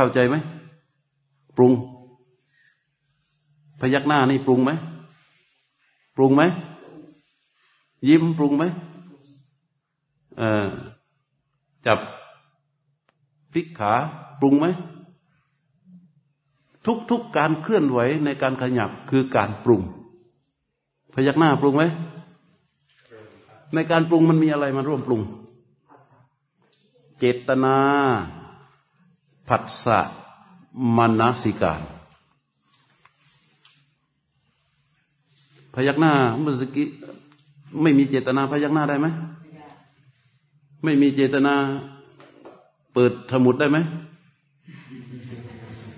เข้าใจไหมปรุง พยักหน้านี่ปรุงไหมปรุงไหมยิ้มปรุงไหมเออจับพลิกขาปรุงไหมทุกๆการเคลื่อนไหวในการขยับคือการปรุง พยักหน้าปรุงไหมในการปรุงมันมีอะไรมาร่วมปรุง เจตนา ผัสสะมนสิการ พยักหน้าเมื่อกี้ไม่มีเจตนาพยักหน้าได้ไหมไม่มีเจตนา เปิดสมุดได้ไหม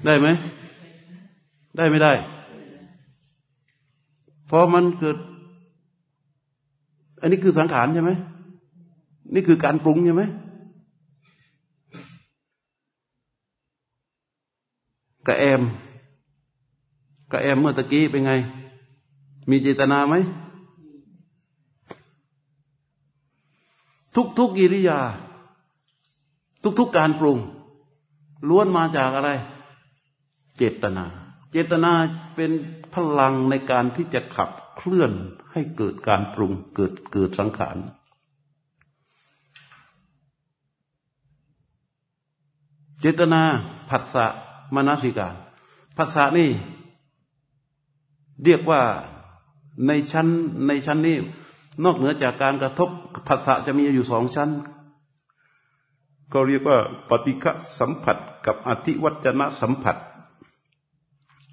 ได้ไหม ได้ไม่ได้พอมันเกิด อันนี้คือสังขารใช่ไหม นี่คือการปรุงใช่ไหม กระแอมกระแอมเมื่อตะกี้เป็นไง มีเจตนาไหม ทุกๆกกิริยา ทุกๆการปรุง ล้วนมาจากอะไร เจตนา เจตนาเป็นพลังในการที่จะขับเคลื่อนให้เกิดการปรุงเกิดเกิดสังขารเจตนาผัสสะ มนสิการภาษานี่เรียกว่าในชั้นในชั้นนี้ นอกเหนือจากการกระทบภาษาจะมีอยู่สองชั้น ก็เรียกว่า ปฏิฆะสัมผัสกับอธิวัจนะสัมผัส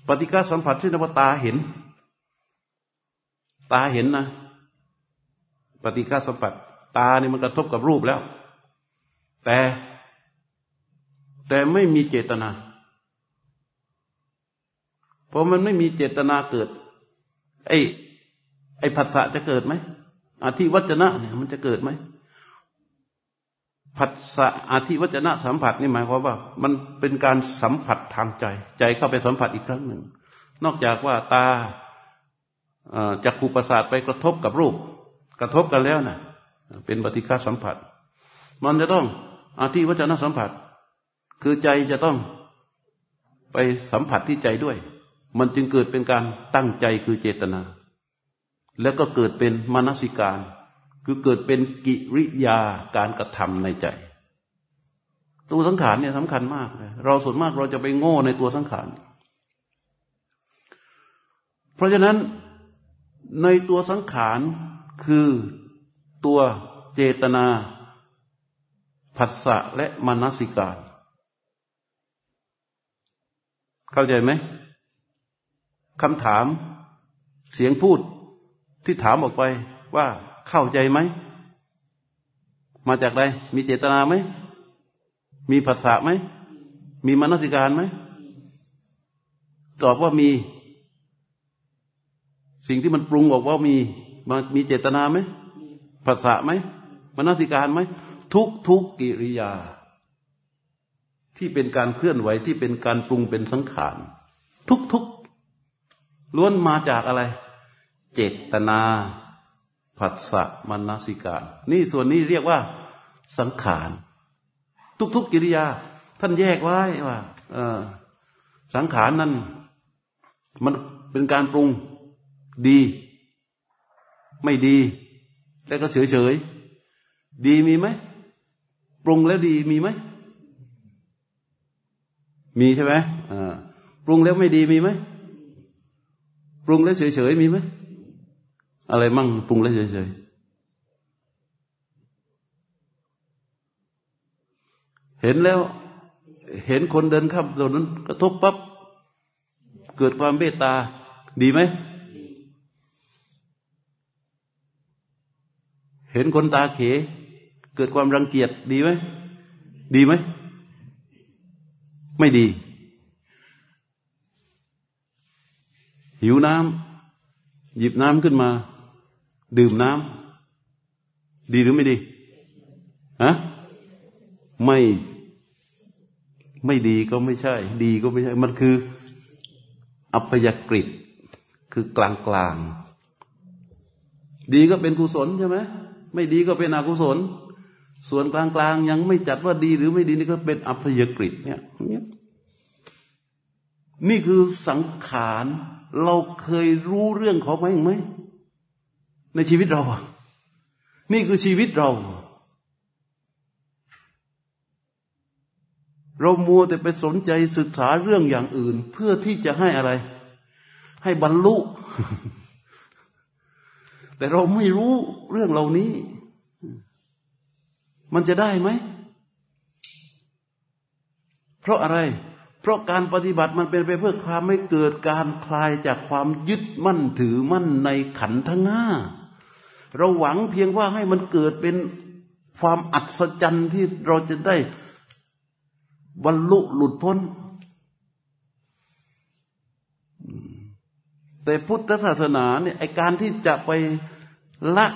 ปฏิฆะสัมผัสที่นวตาเห็น ตาเห็นนะ ปฏิฆะสัมผัส ตานี่มันกระทบกับรูปแล้ว แต่ แต่ไม่มีเจตนา เพราะมันไม่มีเจตนาเกิด ไอ้ไอ้ผัสสะจะเกิดไหมอธิวัจนะเนี่ยมันจะเกิดไหมผัสสะอธิวัจนะสัมผัสนี่หมายความว่า มันเป็นการสัมผัสทางใจ ใจเข้าไปสัมผัสอีกครั้งหนึ่ง นอกจากว่าตาจักขูประสาทไปกระทบกับรูป กระทบกันแล้วนะเป็นปฏิฆาสัมผัส มันจะต้องอธิวัจนะสัมผัส คือใจจะต้องไปสัมผัสที่ใจด้วย มันจึงเกิดเป็นการตั้งใจคือเจตนา แล้วก็เกิดเป็นมนสิการ คือเกิดเป็นกิริยาการกระทำในใจ ตัวสังขารเนี่ยสำคัญมากเลยเราส่วนมากเราจะไปโง่ในตัวสังขาร เพราะฉะนั้นในตัวสังขารคือตัวเจตนาผัสสะและมนสิการ เข้าใจไหม คำถาม เสียงพูดที่ถามออกไปว่าเข้าใจไหม มาจากใดมีเจตนาไหม มีภาษาไหม มีมนสิการไหม ตอบว่ามี สิ่งที่มันปรุงบอกว่ามีมันมีเจตนาไหมภาษาไหมมนสิการไหม ทุกทุกกิริยา ที่เป็นการเคลื่อนไหวที่เป็นการปรุงเป็นสังขาร ทุกทุก ล้วนมาจากอะไร เจตนาผัสสะมนสิการ นี่ส่วนนี้เรียกว่าสังขารทุก ๆกิริยา ท่านแยกไว้ว่าสังขารนั้น มันเป็นการปรุงดี ไม่ดีแล้วก็เฉยๆดีมีไหมปรุงแล้วดีมีไหมมีใช่ไหมปรุงแล้วไม่ดีมีไหม ปรุงแล้วเฉยๆมีไหมอะไรมั่งปรุงแล้วเฉยๆเห็นแล้ว เห็นคนเดินข้ามถนนกระทบปั๊บเกิดความเมตตา ดีไหมเห็นคนตาเข เกิดความรังเกียจดีไหม ดีไหม ไม่ดี หิวน้ำหยิบน้ำขึ้นมา ดื่มน้ำดีหรือไม่ดีฮะไม่ไม่ดีก็ไม่ใช่ ดีก็ไม่ใช่ มันคือ อัพยกฤิคือกลางกลางดีก็เป็นกุศลใช่ไหมไม่ดีก็เป็นอกุศล ส่วนกลางกลางยังไม่จัดว่าดีหรือไม่ดีนี่ก็เป็นอัพยกฤิเนี่ยนี่คือสังขาร เราเคยรู้เรื่องเขาไหมไหม ในชีวิตเราอะนี่คือชีวิตเรา เรามัวแต่ไปสนใจศึกษาเรื่องอย่างอื่น เพื่อที่จะให้อะไร ให้บรรลุ แต่เราไม่รู้เรื่องเหล่านี้ มันจะได้ไหม เพราะอะไรเราะการปฏิบัติมันเป็นไปเพื่อความไม่เกิดการคลายจากความยึดมั่นถือมั่นในขันธ์ทั้งห้าเราหวังเพียงว่าให้มันเกิดเป็นความอัศจรรย์ที่เราจะได้บรรลุหลุดพ้น แต่พุทธศาสนาเนี่ยไอการที่จะไปละ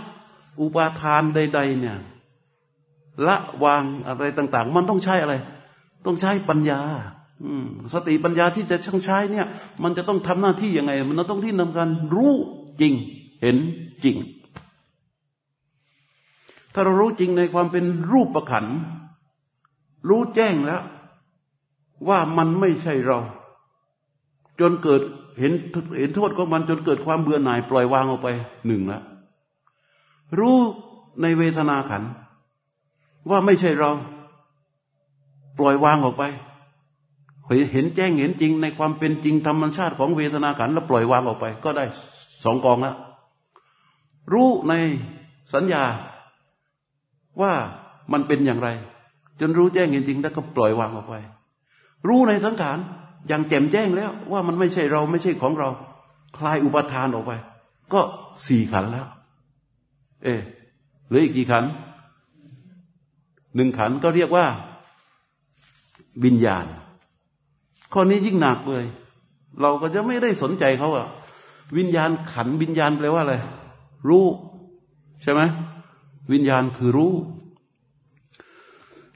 อุปาทานใด ๆ เนี่ย ละวางอะไรต่าง ๆ มันต้องใช้อะไร ต้องใช้ปัญญา สติปัญญาที่จะช่างใช้เนี่ย มันจะต้องทำหน้าที่ยังไง มันต้องที่นำการรู้จริง เห็นจริง ถ้าเรารู้จริงในความเป็นรูปประขัน รู้แจ้งแล้ว ว่ามันไม่ใช่เรา จนเกิดเห็นเห็นโทษของมันจนเกิดความเบื่อหน่าย ปล่อยวางออกไปหนึ่งแล้วรู้ในเวทนาขัน ว่าไม่ใช่เรา ปล่อยวางออกไป เห็นแจ้งเห็นจริงในความเป็นจริงธรรมชาติของเวทนาขันแล้วปล่อยวางออกไป ก็ได้สองกองแล้วรู้ในสัญญาว่ามันเป็นอย่างไร จนรู้แจ้งเห็นจริงแล้วก็ปล่อยวางออกไป รู้ในสังขารอย่างแจ่มแจ้งแล้วว่ามันไม่ใช่เราไม่ใช่ของเรา คลายอุปทานออกไป ก็สี่ขันแล้ว เอเหลืออีกกี่ขันหนึ่งขันก็เรียกว่าวิญญาณ ข้อนี้ยิ่งหนักเลย เราก็จะไม่ได้สนใจเขาอะวิญญาณขันวิญญาณแปลว่าอะไรรู้ใช่ไหมวิญญาณคือรู้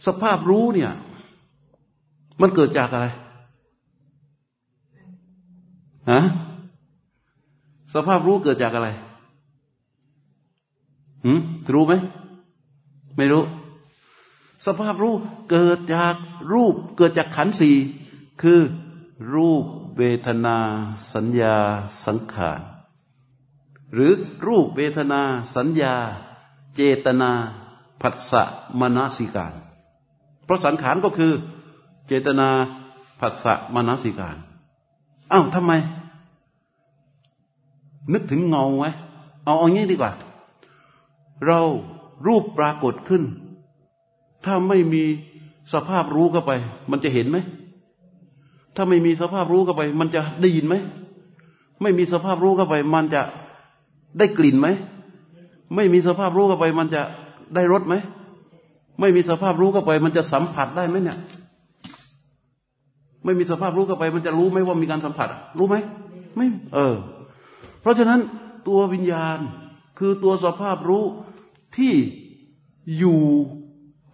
สภาพรู้เนี่ย มันเกิดจากอะไรฮะสภาพรู้เกิดจากอะไรหืมรู้ไหม ไม่รู้ สภาพรู้เกิดจากรูป เกิดจากขันสี่ คือรูปเวทนาสัญญาสังขารหรือรูปเวทนาสัญญา เจตนาผัสสะมนสิการ เพราะสังขารก็คือ เจตนาผัสสะมนสิการอ้าวทำไม นึกถึงเงาไหมเอาเอางี้ดีกว่า เรารูปปรากฏขึ้น ถ้าไม่มีสภาพรู้เข้าไป มันจะเห็นไหม ถ้าไม่มีสภาพรู้เข้าไป มันจะได้ยินไหม ไม่มีสภาพรู้เข้าไป มันจะได้กลิ่นไหม ไม่มีสภาพรู้เข้าไป มันจะได้รสไหม ไม่มีสภาพรู้เข้าไป มันจะสัมผัสได้ไหมเนี่ย ไม่มีสภาพรู้เข้าไป มันจะรู้ไหมว่ามีการสัมผัส รู้ไหม ไม่ เออ เพราะฉะนั้นตัววิญญาณคือตัวสภาพรู้ที่อยู่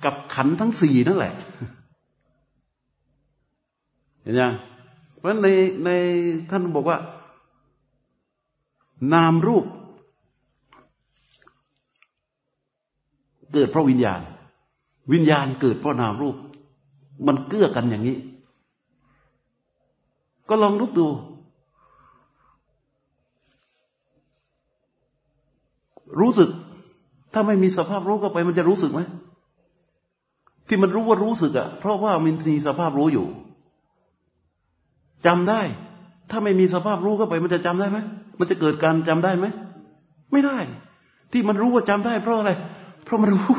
กับขันทั้งสี่นั่นแหละ เห็นยังเพราะในในท่านบอกว่า นามรูป เกิดเพราะวิญญาณ วิญญาณเกิดเพราะนามรูป มันเกื้อกันอย่างนี้ ก็ลองรู้ดู รู้สึก ถ้าไม่มีสภาพรู้เข้าไป มันจะรู้สึกไหมที่มันรู้ว่ารู้สึกอะเพราะว่ามันมีสภาพรู้อยู่ จำได้ ถ้าไม่มีสภาพรู้เข้าไป มันจะจำได้ไหมมันจะเกิดการจำได้ไหมไม่ได้ ที่มันรู้ว่าจำได้ เพราะอะไร เพราะมันรู้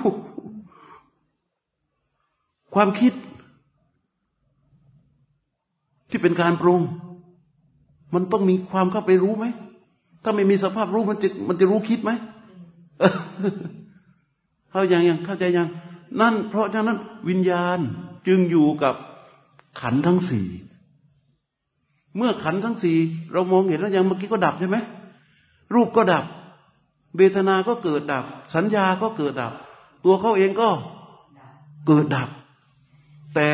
ความคิด ที่เป็นการปรุง มันต้องมีความเข้าไปรู้ไหมถ้าไม่มีสภาพรู้มันจะมันจะรู้คิดไหมเข้าใจยังเข้าใจยัง นั่น เพราะฉะนั้น วิญญาณจึงอยู่กับขันทั้งสี่ เมื่อขันทั้งสี่เรามองเห็นแล้วอย่างเมื่อกี้ก็ดับใช่ไหมรูปก็ดับเวทนาก็เกิดดับ สัญญาก็เกิดดับ ตัวเขาเองก็เกิดดับ แต่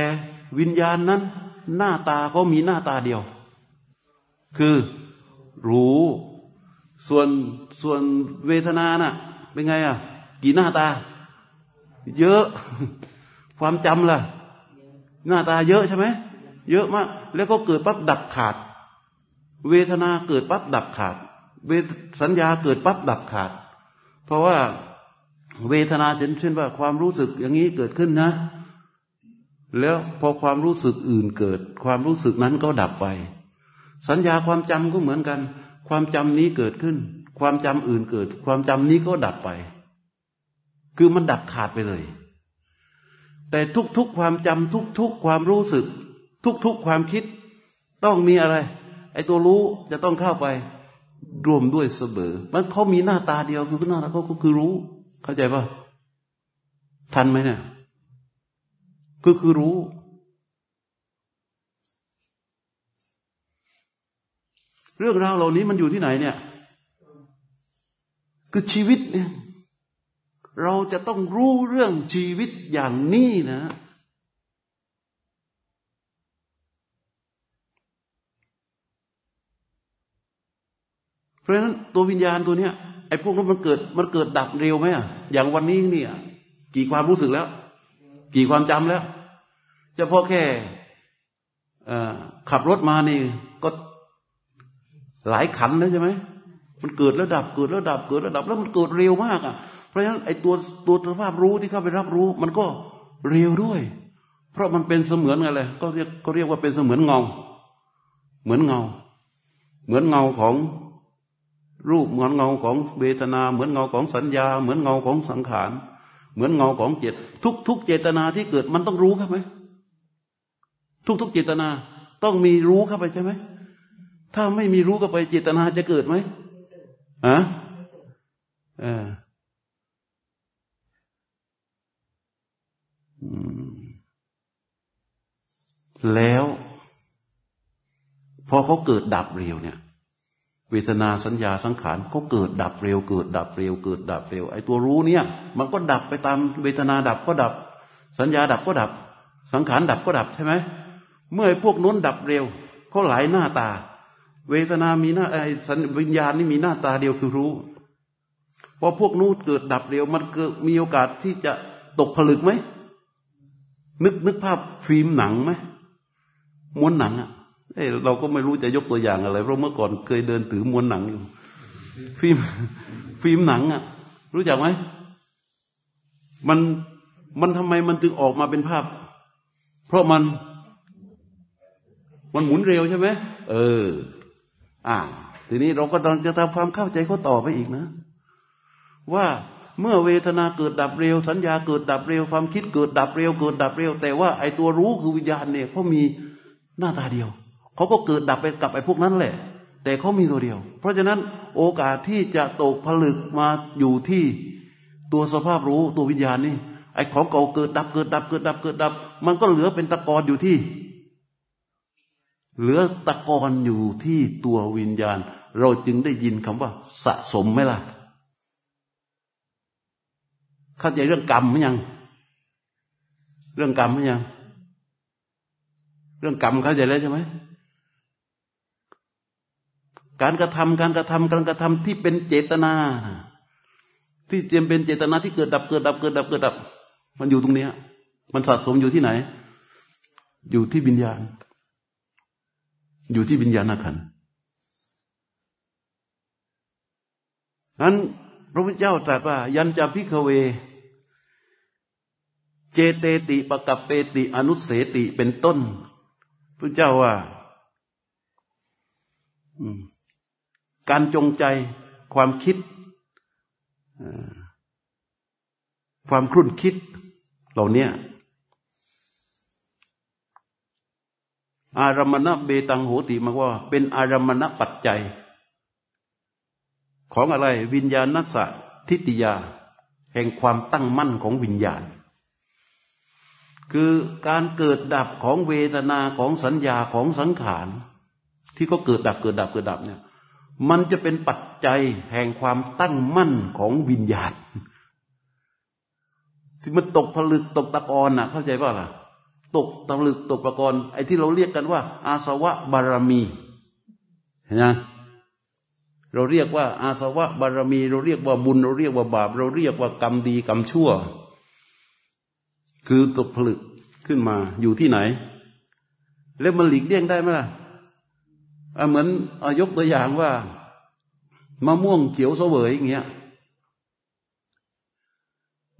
วิญญาณนั้น หน้าตาเขามีหน้าตาเดียว คือรู้ ส่วนส่วนเวทนาน่ะ เป็นไงอะ กี่หน้าตา เยอะ ความจำล่ะ หน้าตาเยอะใช่ไหม เยอะมาก แล้วก็เกิดปั๊บดับขาด เวทนาเกิดปั๊บดับขาด เวสัญญาเกิดปั๊บดับขาด เพราะว่าเวทนาเช่นเช่นว่าความรู้สึกอย่างนี้เกิดขึ้นนะ แล้วพอความรู้สึกอื่นเกิด ความรู้สึกนั้นก็ดับไป สัญญาความจำก็เหมือนกัน ความจำนี้เกิดขึ้น ความจำอื่นเกิด ความจำนี้ก็ดับไป คือมันดับขาดไปเลย แต่ทุกๆความจำทุก ๆ ความรู้สึก ทุกๆความคิดต้องมีอะไร ไอ้ตัวรู้จะต้องเข้าไปร่วมด้วยเสมอ มันเขามีหน้าตาเดียวคือหน้าตาเขาก็คือรู้ เข้าใจป่ะทันไหมเนี่ยก็คือรู้ เรื่องราวเหล่านี้มันอยู่ที่ไหนเนี่ย คือชีวิตเนี่ย เราจะต้องรู้เรื่องชีวิตอย่างนี้นะ ราะฉะนั้นตัววิญญาณตัวเนี้ยไอ้พวกนั้นมันเกิดมันเกิดดับเร็วไหมอะอย่างวันนี้เนี่ย กี่ความรู้สึกแล้ว กี่ความจำแล้วจะพอแค่ขับรถมานี่ก็หลายขันแล้วใช่ไหมมันเกิดแล้วดับเกิดแล้วดับเกิดแล้วดับ แล้วมันเกิดเร็วมากอะ เพราะฉะนั้นไอ้ตัวตัวสภาพรู้ที่เข้าไปรับรู้ มันก็เร็วด้วย เพราะมันเป็นเสมือนอะไรก็เรียกก็เรียกว่าเป็นเสมือนเงา เหมือนเงา เหมือนเงาของ รูปเหมือนเงาของเวทนา เหมือนเงาของสัญญา เหมือนเงาของสังขารเหมือนเงาของเจตทุกทุกเจตนาที่เกิดมันต้องรู้ครับไหมทุกทุกเจตนาต้องมีรู้เข้าไปใช่ไหมถ้าไม่มีรู้เข้าไปเจตนาจะเกิดไหมอะเออแล้ว พอเขาเกิดดับเร็วเนี่ย เวทนาสัญญาสังขารก็เกิดดับเร็วเกิด ดับเร็วเกิด ดับเร็ว ไอ้ตัวรู้เนี่ย มันก็ดับไปตามเวทนาดับก็ดับ สัญญาดับก็ดับ สังขารดับก็ดับใช่ไหมเมื่อพวกนู้นดับเร็วเขาหลายหน้าตา เวทนามีหน้าไอ้สัญวิญญาณนี่มีหน้าตาเดียวคือรู้พอพวกนู้นเกิดดับเร็ว มันเกิดมีโอกาสที่จะตกผลึกไหมนึกนึกภาพฟิล์มหนังไหมม้วนหนังอะ เอ้เราก็ไม่รู้จะยกตัวอย่างอะไร เพราะเมื่อก่อนเคยเดินถือมวนหนังอยู่ฟิล์มฟิล์มหนังอะ รู้จักไหมมันมันทำไมมันถึงออกมาเป็นภาพ เพราะมัน มันหมุนเร็วใช่ไหมเออ อ่า ทีนี้เราก็ต้องจะทำความเข้าใจเขาต่อไปอีกนะ ว่าเมื่อเวทนาเกิดดับเร็ว สัญญาเกิดดับเร็ว ความคิดเกิดดับเร็ว เกิดดับเร็ว แต่ว่าไอ้ตัวรู้คือวิญญาณเนี่ยเขามีหน้าตาเดียว เขาก็เกิดดับไปกับไอ้พวกนั้นแหละ แต่เขามีตัวเดียว เพราะฉะนั้นโอกาสที่จะตกผลึกมาอยู่ที่ตัวสภาพรู้ตัววิญญาณนี่ไอ้ของเก่าเกิดดับเกิดดับเกิดดับเกิดดับ มันก็เหลือเป็นตะกอนอยู่ที่ เหลือตะกอนอยู่ที่ตัววิญญาณ เราจึงได้ยินคำว่า สะสมไหมล่ะเข้าใจเรื่องกรรมไหมยัง เรื่องกรรมไหมยัง เรื่องกรรมเข้าใจแล้วใช่ไหม การกระทำการกระทำการกระทำที่เป็นเจตนา ที่เจมเป็นเจตนาที่เกิดดับเกิดดับเกิดดับเกิดดับ มันอยู่ตรงเนี้ย มันสะสมอยู่ที่ไหน อยู่ที่วิญญาณ อยู่ที่วิญญาณขันนั้นพระพุทธเจ้าตรัสว่า ยันจะพิกเว เจเตติปกับเปติอนุเสติเป็นต้นพระเจ้าว่า อืม การจงใจความคิด ความครุ่นคิดเหล่านี้อารมณะเบตังโหติมาว่า เป็นอารมณะปัจจัย ของอะไรวิญญาณนัสทิฏฐิยา แห่งความตั้งมั่นของวิญญาณ คือการเกิดดับของเวทนาของสัญญาของสังขาร ที่เขาเกิดดับเกิดดับเกิดดับเนี่ย มันจะเป็นปัจจัยแห่งความตั้งมั่นของวิญญาณที่มันตกผลึกตกตะกอนน่ะ เข้าใจป่ะล่ะ ตกตะลึกตกตะกอนไอ้ที่เราเรียกกันว่า อาสวะบารมีเห็นไหมเราเรียกว่า อาสวะบารมี เราเรียกว่าบุญ เราเรียกว่าบาป เราเรียกว่ากรรมดีกรรมชั่ว คือตกผลึกขึ้นมาอยู่ที่ไหน แล้วมันหลีกเลี่ยงได้ไหมล่ะ เหมือนยกตัวอย่างว่ามะม่วงเขียวเสวยอย่างเงี้ย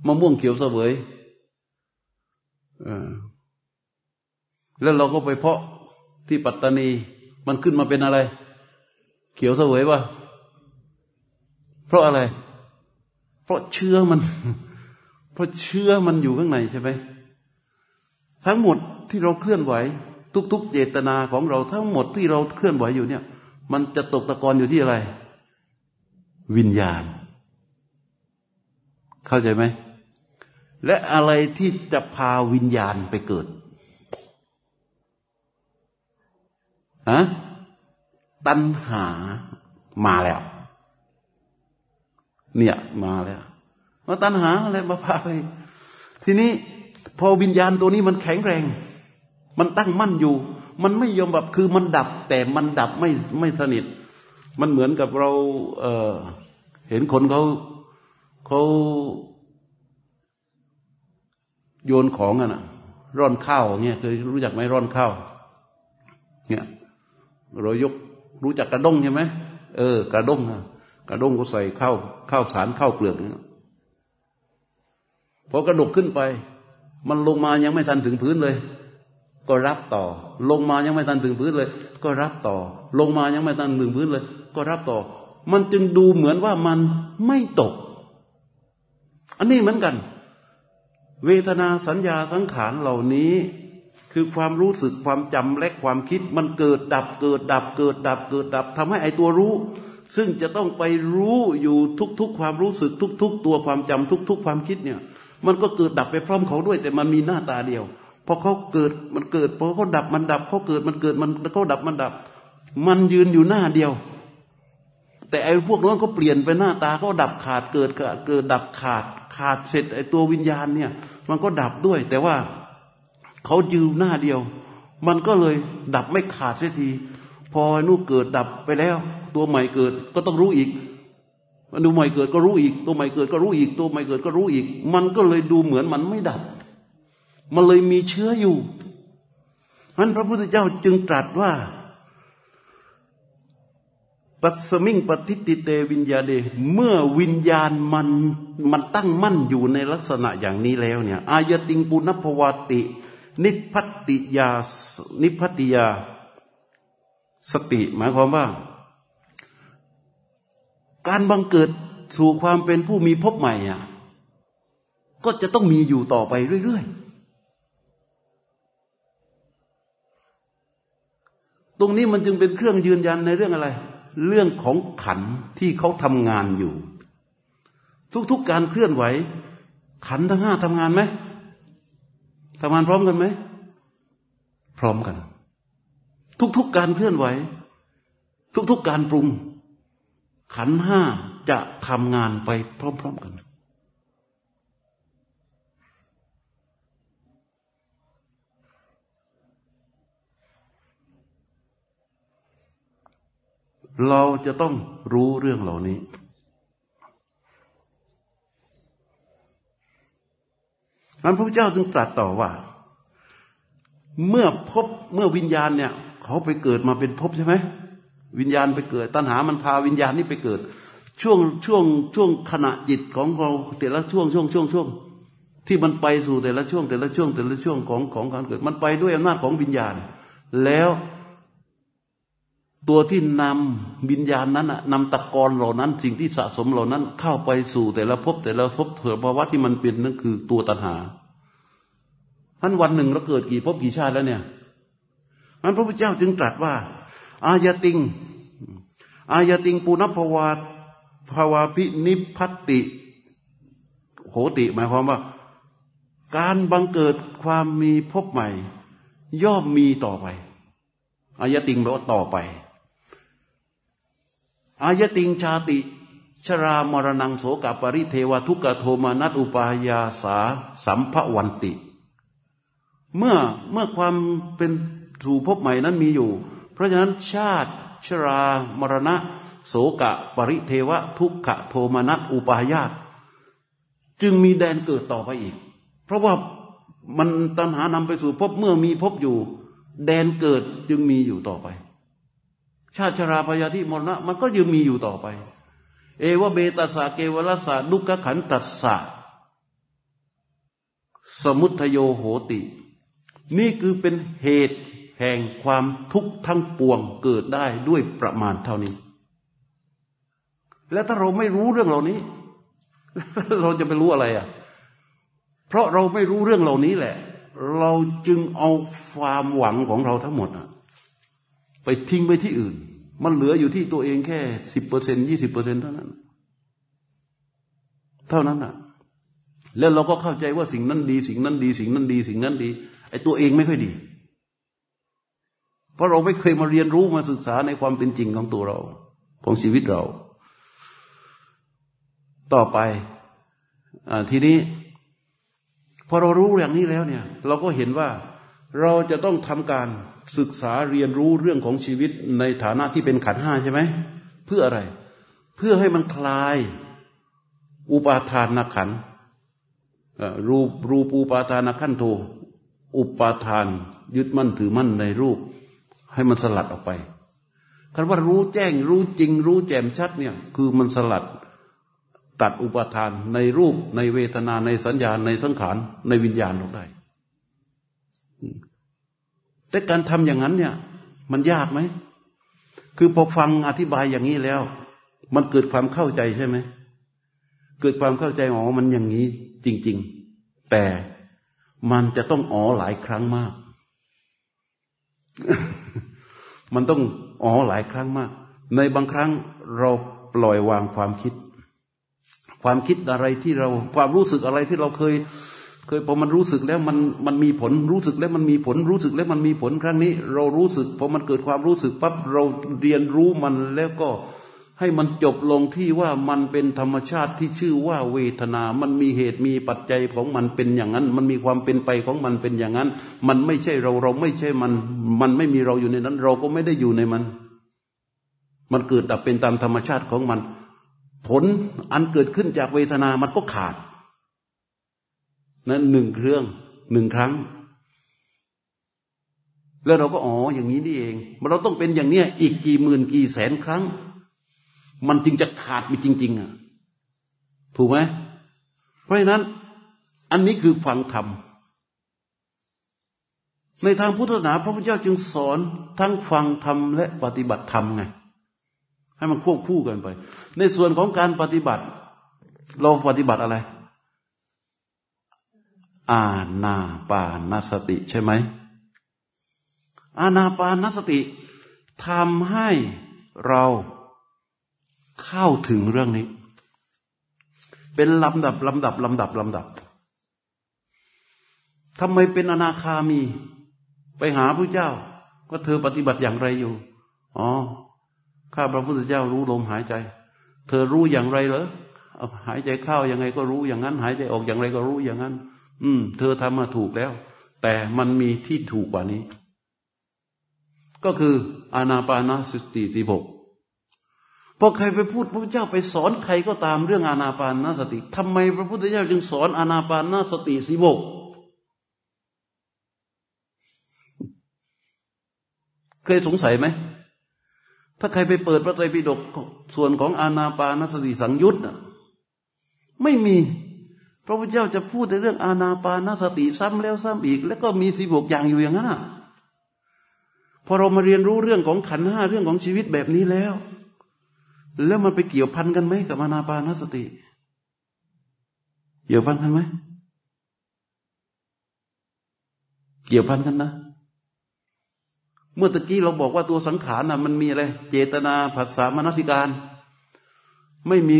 มะม่วงเขียวเสวยแล้วเราก็ไปเพาะที่ปัตตานี มันขึ้นมาเป็นอะไร เขียวเสวยวะเพราะอะไร เพราะเชื้อมัน เพราะเชื้อมันอยู่ข้างในใช่ไหมทั้งหมดที่เราเคลื่อนไหว ทุกๆ เจตนาของเราทั้งหมดที่เราเคลื่อนไหวอยู่เนี่ย มันจะตกตะกอนอยู่ที่อะไร วิญญาณ เข้าใจไหม และอะไรที่จะพาวิญญาณไปเกิดฮะตัณหามาแล้ว เนี่ยมาแล้วว่าตัณหาอะไรมาพาไป ทีนี้พอวิญญาณตัวนี้มันแข็งแรง มันตั้งมั่นอยู่ มันไม่ยอมแบบคือมันดับ แต่มันดับไม่ไม่สนิท มันเหมือนกับเราเเห็นคนเขาเขาโยนของอะนะร่อนข้าวเงี้ยเคยรู้จักไหมร่อนข้าวเนี่ยเรายกรู้จักกระด้งใช่ไหมเออ กระด้งอะกระด้งก็ใส่ข้าวข้าวสารข้าวเปลือกเนี่ยพอกระดกขึ้นไป มันลงมายังไม่ทันถึงพื้นเลย ก็รับต่อ ลงมายังไม่ทันถึงพื้นเลย ก็รับต่อ ลงมายังไม่ทันถึงพื้นเลย ก็รับต่อ มันจึงดูเหมือนว่ามันไม่ตก อันนี้เหมือนกัน เวทนาสัญญาสังขารเหล่านี้ คือความรู้สึกความจำและความคิด มันเกิดดับเกิดดับเกิดดับเกิดดับทำให้ไอตัวรู้ ซึ่งจะต้องไปรู้อยู่ทุก ๆ ความรู้สึกทุก ๆ ตัวความจำทุก ๆ ความคิดเนี่ย มันก็เกิดดับไปพร้อมเขาด้วย แต่มันมีหน้าตาเดียว พอเขาเกิดมันเกิดพอเขาดับมันดับเขาเกิดมันเกิดมันเขาดับมันดับ มันยืนอยู่หน้าเดียว แต่ไอ้พวกนั้นก็เปลี่ยนไปหน้าตาเขาดับขาดเกิดเกิดดับขาดขาดเสร็จไอ้ตัววิญญาณเนี่ย มันก็ดับด้วย แต่ว่าเขายืนหน้าเดียว มันก็เลยดับไม่ขาดเสียที พอนู่เกิดดับไปแล้ว ตัวใหม่เกิดก็ต้องรู้อีกมันดูใหม่เกิดก็รู้อีก ตัวใหม่เกิดก็รู้อีก ตัวใหม่เกิดก็รู้อีก มันก็เลยดูเหมือนมันไม่ดับ มันเลยมีเชื้ออยู่นั้นพระพุทธเจ้าจึงตรัสว่า ปัสมิงปฏิติเตวิญญาเด เมื่อวิญญาณมันมันตั้งมั่นอยู่ในลักษณะอย่างนี้แล้วเนี่ย อายติงปุณพวติ นิพัติยา นิพัติยา สติหมายความว่า การบังเกิดสู่ความเป็นผู้มีพบใหม่อะก็จะต้องมีอยู่ต่อไปเรื่อยๆ ตรงนี้มันจึงเป็นเครื่องยืนยันในเรื่องอะไร เรื่องของขันที่เขาทำงานอยู่ ทุกๆการเคลื่อนไหว ขันทั้งห้าทำงานไหมทำงานพร้อมกันไหม พร้อมกัน ทุกๆการเคลื่อนไหว ทุกๆการปรุง ขันห้าจะทำงานไปพร้อม ๆ กัน เราจะต้องรู้เรื่องเหล่านี้ นั้นพระพุทธเจ้าจึงตรัสต่อว่า เมื่อพบเมื่อวิญญาณเนี่ย เขาไปเกิดมาเป็นภพใช่ไหมวิญญาณไปเกิด ตัณหามันพาวิญญาณนี้ไปเกิด ช่วงช่วงช่วงขณะจิตของเราแต่ละช่วงช่วงช่วงช่วงที่มันไปสู่แต่ละช่วงแต่ละช่วงแต่ละช่วงของของการเกิด มันไปด้วยอำนาจของวิญญาณ แล้ว ตัวที่นำวิญญาณนั้นนำตะกอนเหล่านั้น สิ่งที่สะสมเหล่านั้น เข้าไปสู่แต่ละภพแต่ละภพเถิดภาวะที่มันเป็นนั่นคือตัวตัณหาท่านวันหนึ่งเราเกิดกี่ภพกี่ชาติแล้วเนี่ยนั้นพระพุทธเจ้าจึงตรัสว่า อายติง อายติงปุณพวาภาวาพินิพัติโหติ หมายความว่า การบังเกิดความมีพบใหม่ ย่อมมีต่อไปอายติงแปลว่าต่อไป อายติงชาติ ชรามรณังโสกปริเทวทุกโทมานัตอุปายาสาสัมภวันติ เมื่อเมื่อความเป็นสู่พบใหม่นั้นมีอยู่ เพราะฉะนั้นชาติชรามรณะ โสกะปริเทวทุกขโทมานัตอุปายาตจึงมีแดนเกิดต่อไปอีก เพราะว่ามันตัณหานำไปสู่พบเมื่อมีพบอยู่ แดนเกิดจึงมีอยู่ต่อไป ชาติชราพยาธิมรณะ มันก็ยังมีอยู่ต่อไป เอวเบตัสสะเกวรสะดุกขันตัสสะสมุทโยโหติ นี่คือเป็นเหตุแห่งความทุกข์ทั้งปวงเกิดได้ด้วยประมาณเท่านี้ และถ้าเราไม่รู้เรื่องเหล่านี้ เราจะไปรู้อะไรอะ เพราะเราไม่รู้เรื่องเหล่านี้แหละ เราจึงเอาความหวังของเราทั้งหมดอะไปทิ้งไปที่อื่น มันเหลืออยู่ที่ตัวเองแค่สิบเปอร์เซ็นยี่สิบเปอร์เซ็นเท่านั้น เท่านั้นอะ แล้วเราก็เข้าใจว่าสิ่งนั้นดี สิ่งนั้นดี สิ่งนั้นดี สิ่งนั้นดี ไอ้ตัวเองไม่ค่อยดี เพราะเราไม่เคยมาเรียนรู้มาศึกษาในความเป็นจริงของตัวเรา ของชีวิตเรา ต่อไปอทีนี้พอเรารู้อย่างนี้แล้วเนี่ย เราก็เห็นว่าเราจะต้องทำการ ศึกษาเรียนรู้เรื่องของชีวิตในฐานะที่เป็นขันห้าใช่ไหมเพื่ออะไร เพื่อให้มันคลาย อุปาทานนักขันรูปรูปูปาทานขันโทอุปาทาน ยึดมั่นถือมั่นในรูป ให้มันสลัดออกไปคำว่ารู้แจ้งรู้จริง รู้แจ่มชัดเนี่ย คือมันสลัดตัดอุปทานในรูปในเวทนาในสัญญาในสังขารในวิญญาณออกได้ แต่การทำอย่างนั้นเนี่ย มันยากไหม คือพอฟังอธิบายอย่างนี้แล้ว มันเกิดความเข้าใจใช่ไหม เกิดความเข้าใจอ๋อมันอย่างนี้จริง ๆ แต่มันจะต้องอ๋อหลายครั้งมาก มันต้องอ๋อหลายครั้งมาก ในบางครั้งเราปล่อยวางความคิด ความคิดอะไรที่เราความรู้สึกอะไรที่เราเคย เคยพอมันรู้สึกแล้วมันมันมีผลรู้สึกแล้วมันมีผลรู้สึกแล้วมันมีผลครั้งนี้ เรารู้สึกพอมันเกิดความรู้สึกปั๊บเราเรียนรู้มันแล้วก็ให้มันจบลงที่ว่ามันเป็นธรรมชาติที่ชื่อว่าเวทนา มันมีเหตุมีปัจจัยของมันเป็นอย่างนั้น มันมีความเป็นไปของมันเป็นอย่างนั้น มันไม่ใช่เราเราไม่ใช่มัน มันไม่มีเราอยู่ในนั้น เราก็ไม่ได้อยู่ในมัน มันเกิดดับเป็นตามธรรมชาติของมัน ผลอันเกิดขึ้นจากเวทนามันก็ขาด นั้นหนึ่งเครื่องหนึ่งครั้ง แล้วเราก็อ๋ออย่างนี้นี่เองเราต้องเป็นอย่างเนี้ย อีกกี่หมื่นกี่แสนครั้ง มันจึงจะขาดไปจริง ๆ อะ ถูกไหมเพราะฉะนั้น อันนี้คือฟังธรรมในทางพุทธศาสนาพระพุทธเจ้าจึงสอนทั้งฟังธรรมและปฏิบัติธรรมไงให้มันควบคู่กันไป ในส่วนของการปฏิบัติ เราปฏิบัติอะไร อาณาปานสติใช่ไหมอาณาปานสติทำให้เราเข้าถึงเรื่องนี้ เป็นลำดับลำดับลำดับลำดับทำไมเป็นอนาคามี ไปหาพระเจ้าว่าเธอปฏิบัติอย่างไรอยู่ อ๋อ ข้าพระพุทธเจ้ารู้ลมหายใจ เธอรู้อย่างไรเหรอหายใจเข้ายังไงก็รู้อย่างนั้น หายใจออกอย่างไรก็รู้อย่างนั้น อืม เธอทำมาถูกแล้ว แต่มันมีที่ถูกกว่านี้ ก็คืออานาปานาสติสิบหกพอใครไปพูดพระเจ้าไปสอนใครก็ตามเรื่องอานาปานาสติทำไมพระพุทธเจ้าจึงสอนอานาปานาสติสีบกเคยสงสัยไหม ถ้าใครไปเปิดพระไตรปิฎกส่วนของอานาปานสติสังยุตน่ะ ไม่มี พระพุทธเจ้าจะพูดในเรื่องอานาปานสติซ้ำแล้วซ้ำอีก แล้วก็มีสีบกอย่างอยู่อย่างนั้นอะพอเรามาเรียนรู้เรื่องของขันห้าเรื่องของชีวิตแบบนี้แล้ว แล้วมันไปเกี่ยวพันกันไหมกับอานาปานสติ เกี่ยวพันกันไหมเกี่ยวพันกันนะ เมื่อตะกี้เราบอกว่าตัวสังขารนะมันมีอะไร เจตนาผัสสะมนสิการ ไม่มี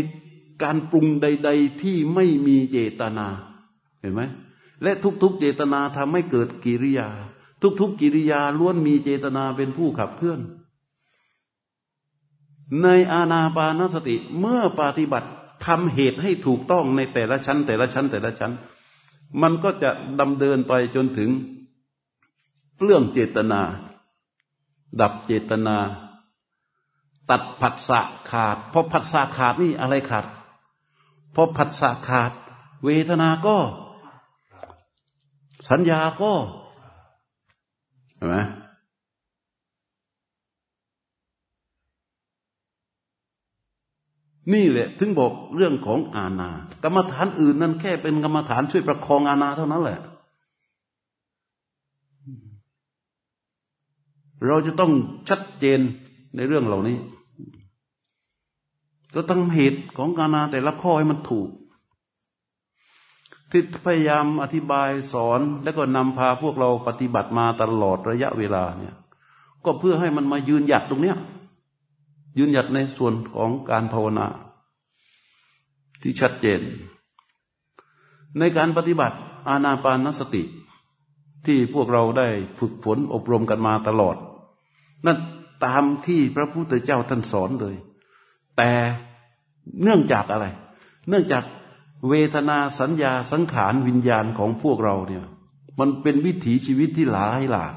การปรุงใด ๆ ที่ไม่มีเจตนา เห็นไหมและทุกๆเจตนาทำให้เกิดกิริยา ทุกๆกิริยาล้วนมีเจตนาเป็นผู้ขับเคลื่อน ในอาณาปานสติเมื่อปฏิบัติทำเหตุให้ถูกต้องในแต่ละชั้น แต่ละชั้น แต่ละชั้น มันก็จะดำเดินไปจนถึงเปลื้องเจตนา ดับเจตนา ตัดผัสสะขาดพอผัสสะขาดนี่อะไรขาด อผัสสะขาด เวทนาก็ สัญญาก็เห็นไหมนี่แหละ ถึงบอกเรื่องของอาณากรรมฐานอื่นนั้นแค่เป็นกรรมฐานช่วยประคองอาณาเท่านั้นแหละ เราจะต้องชัดเจนในเรื่องเหล่านี้ ก็ตั้งเหตุของอาณาแต่ละข้อให้มันถูก ที่พยายามอธิบายสอนแล้วก็นำพาพวกเราปฏิบัติมาตลอดระยะเวลาเนี่ย ก็เพื่อให้มันมายืนหยัดตรงเนี้ย ยืนหยัดในส่วนของการภาวนา ที่ชัดเจน ในการปฏิบัติอาณาปานสติ ที่พวกเราได้ฝึกฝนอบรมกันมาตลอด นั่นตามที่พระพุทธเจ้าท่านสอนเลย แต่เนื่องจากอะไร เนื่องจากเวทนาสัญญาสังขารวิญญาณของพวกเราเนี่ย มันเป็นวิถีชีวิตที่หลายหลาก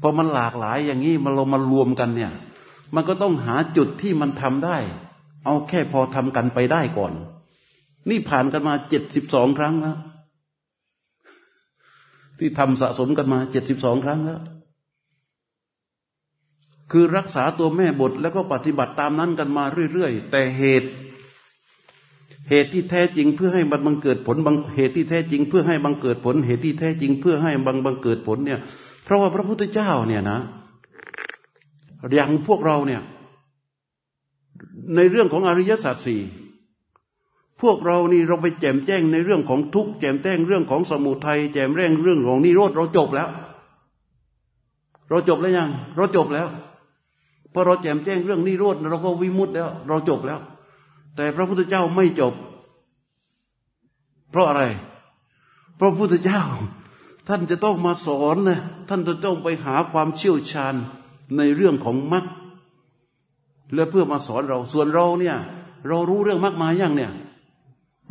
พอมันหลากหลายอย่างนี้มาเรามารวมกันเนี่ย มันก็ต้องหาจุดที่มันทำได้ เอาแค่พอทำกันไปได้ก่อน นี่ผ่านกันมาเจ็ดสิบสองครั้งแล้วที่ทำสะสมกันมาเจ็ดสิบสองครั้งแล้ว คือรักษาตัวแม่บทแล้วก็ปฏิบัติตามนั้นกันมาเรื่อยๆ แต่เหตุ เหตุที่แท้จริงเพื่อให้มันบังเกิดผลบางเหตุที่แท้จริง เพื่อให้บังเกิดผล เหตุที่แท้จริง เพื่อให้บังบังเกิดผลเนี่ย เพราะว่าพระพุทธเจ้าเนี่ยนะอย่างพวกเราเนี่ย ในเรื่องของอริยสัจสี่พวกเรานี่เราไปแจมแจ้งในเรื่องของทุกข์แจมแจ้งเรื่องของสมุทัยแจมแรงเรื่องของนิโรธเราจบแล้ว เราจบแล้วยัง เราจบแล้ว พอเราแจมแจ้งเรื่องนิโรธเราก็วิมุตแล้ว เราจบแล้ว แต่พระพุทธเจ้าไม่จบ เพราะอะไรพระพุทธเจ้า ท่านจะต้องมาสอนนะท่านจะต้องไปหาความเชี่ยวชาญในเรื่องของมรรคและเพื่อมาสอนเรา ส่วนเราเนี่ย เรารู้เรื่องมรรคมาอย่างเนี่ย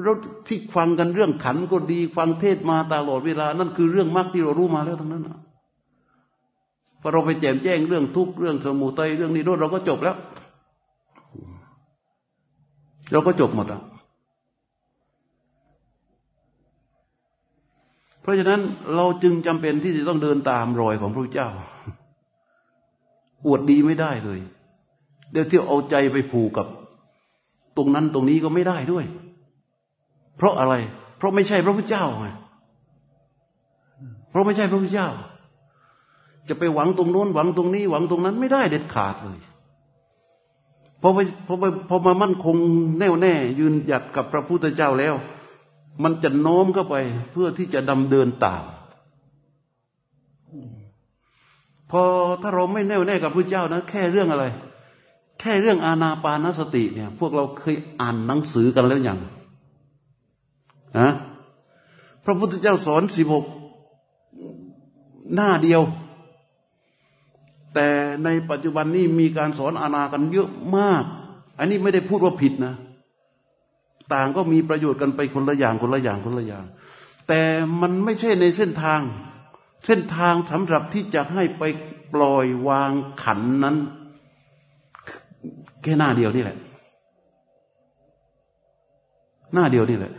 เราที่ฟังกันเรื่องขันก็ดี ฟังเทศมาตลอดเวลา นั่นคือเรื่องมรรคที่เรารู้มาแล้วทั้งนั้น พอเราไปแจมแจ้งเรื่องทุกเรื่องสมุทัยเรื่องนิโรธเราก็จบแล้ว เราก็จบหมดแล้วเพราะฉะนั้นเราจึงจำเป็นที่จะต้องเดินตามรอยของพระเจ้า อวดดีไม่ได้เลย เดี๋ยวเที่ยวเอาใจไปผูกกับ ตรงนั้นตรงนี้ก็ไม่ได้ด้วย เพราะอะไร เพราะไม่ใช่พระพุทธเจ้าไงเพราะไม่ใช่พระพุทธเจ้า จะไปหวังตรงโน้นหวังตรงนี้ หวังตรงนั้นไม่ได้เด็ดขาดเลยพอไปพอไปพอมามั่นคงแน่วแน่ ยืนหยัดกับพระพุทธเจ้าแล้ว มันจะโน้มเข้าไปเพื่อที่จะดำเดินตามพอถ้าเราไม่แน่วแน่กับพระเจ้านะ แค่เรื่องอะไร แค่เรื่องอาณาปานสติเนี่ย พวกเราเคยอ่านหนังสือกันแล้วยังนะพระพุทธเจ้าสอนสิบหกหน้าเดียว แต่ในปัจจุบันนี้มีการสอนอาณากันเยอะมาก อันนี้ไม่ได้พูดว่าผิดนะ ต่างก็มีประโยชน์กันไปคนละอย่างคนละอย่างคนละอย่าง แต่มันไม่ใช่ในเส้นทาง เส้นทางสำหรับที่จะให้ไปปล่อยวางขันนั้น แค่หน้าเดียวนี่แหละ หน้าเดียวนี่แหละ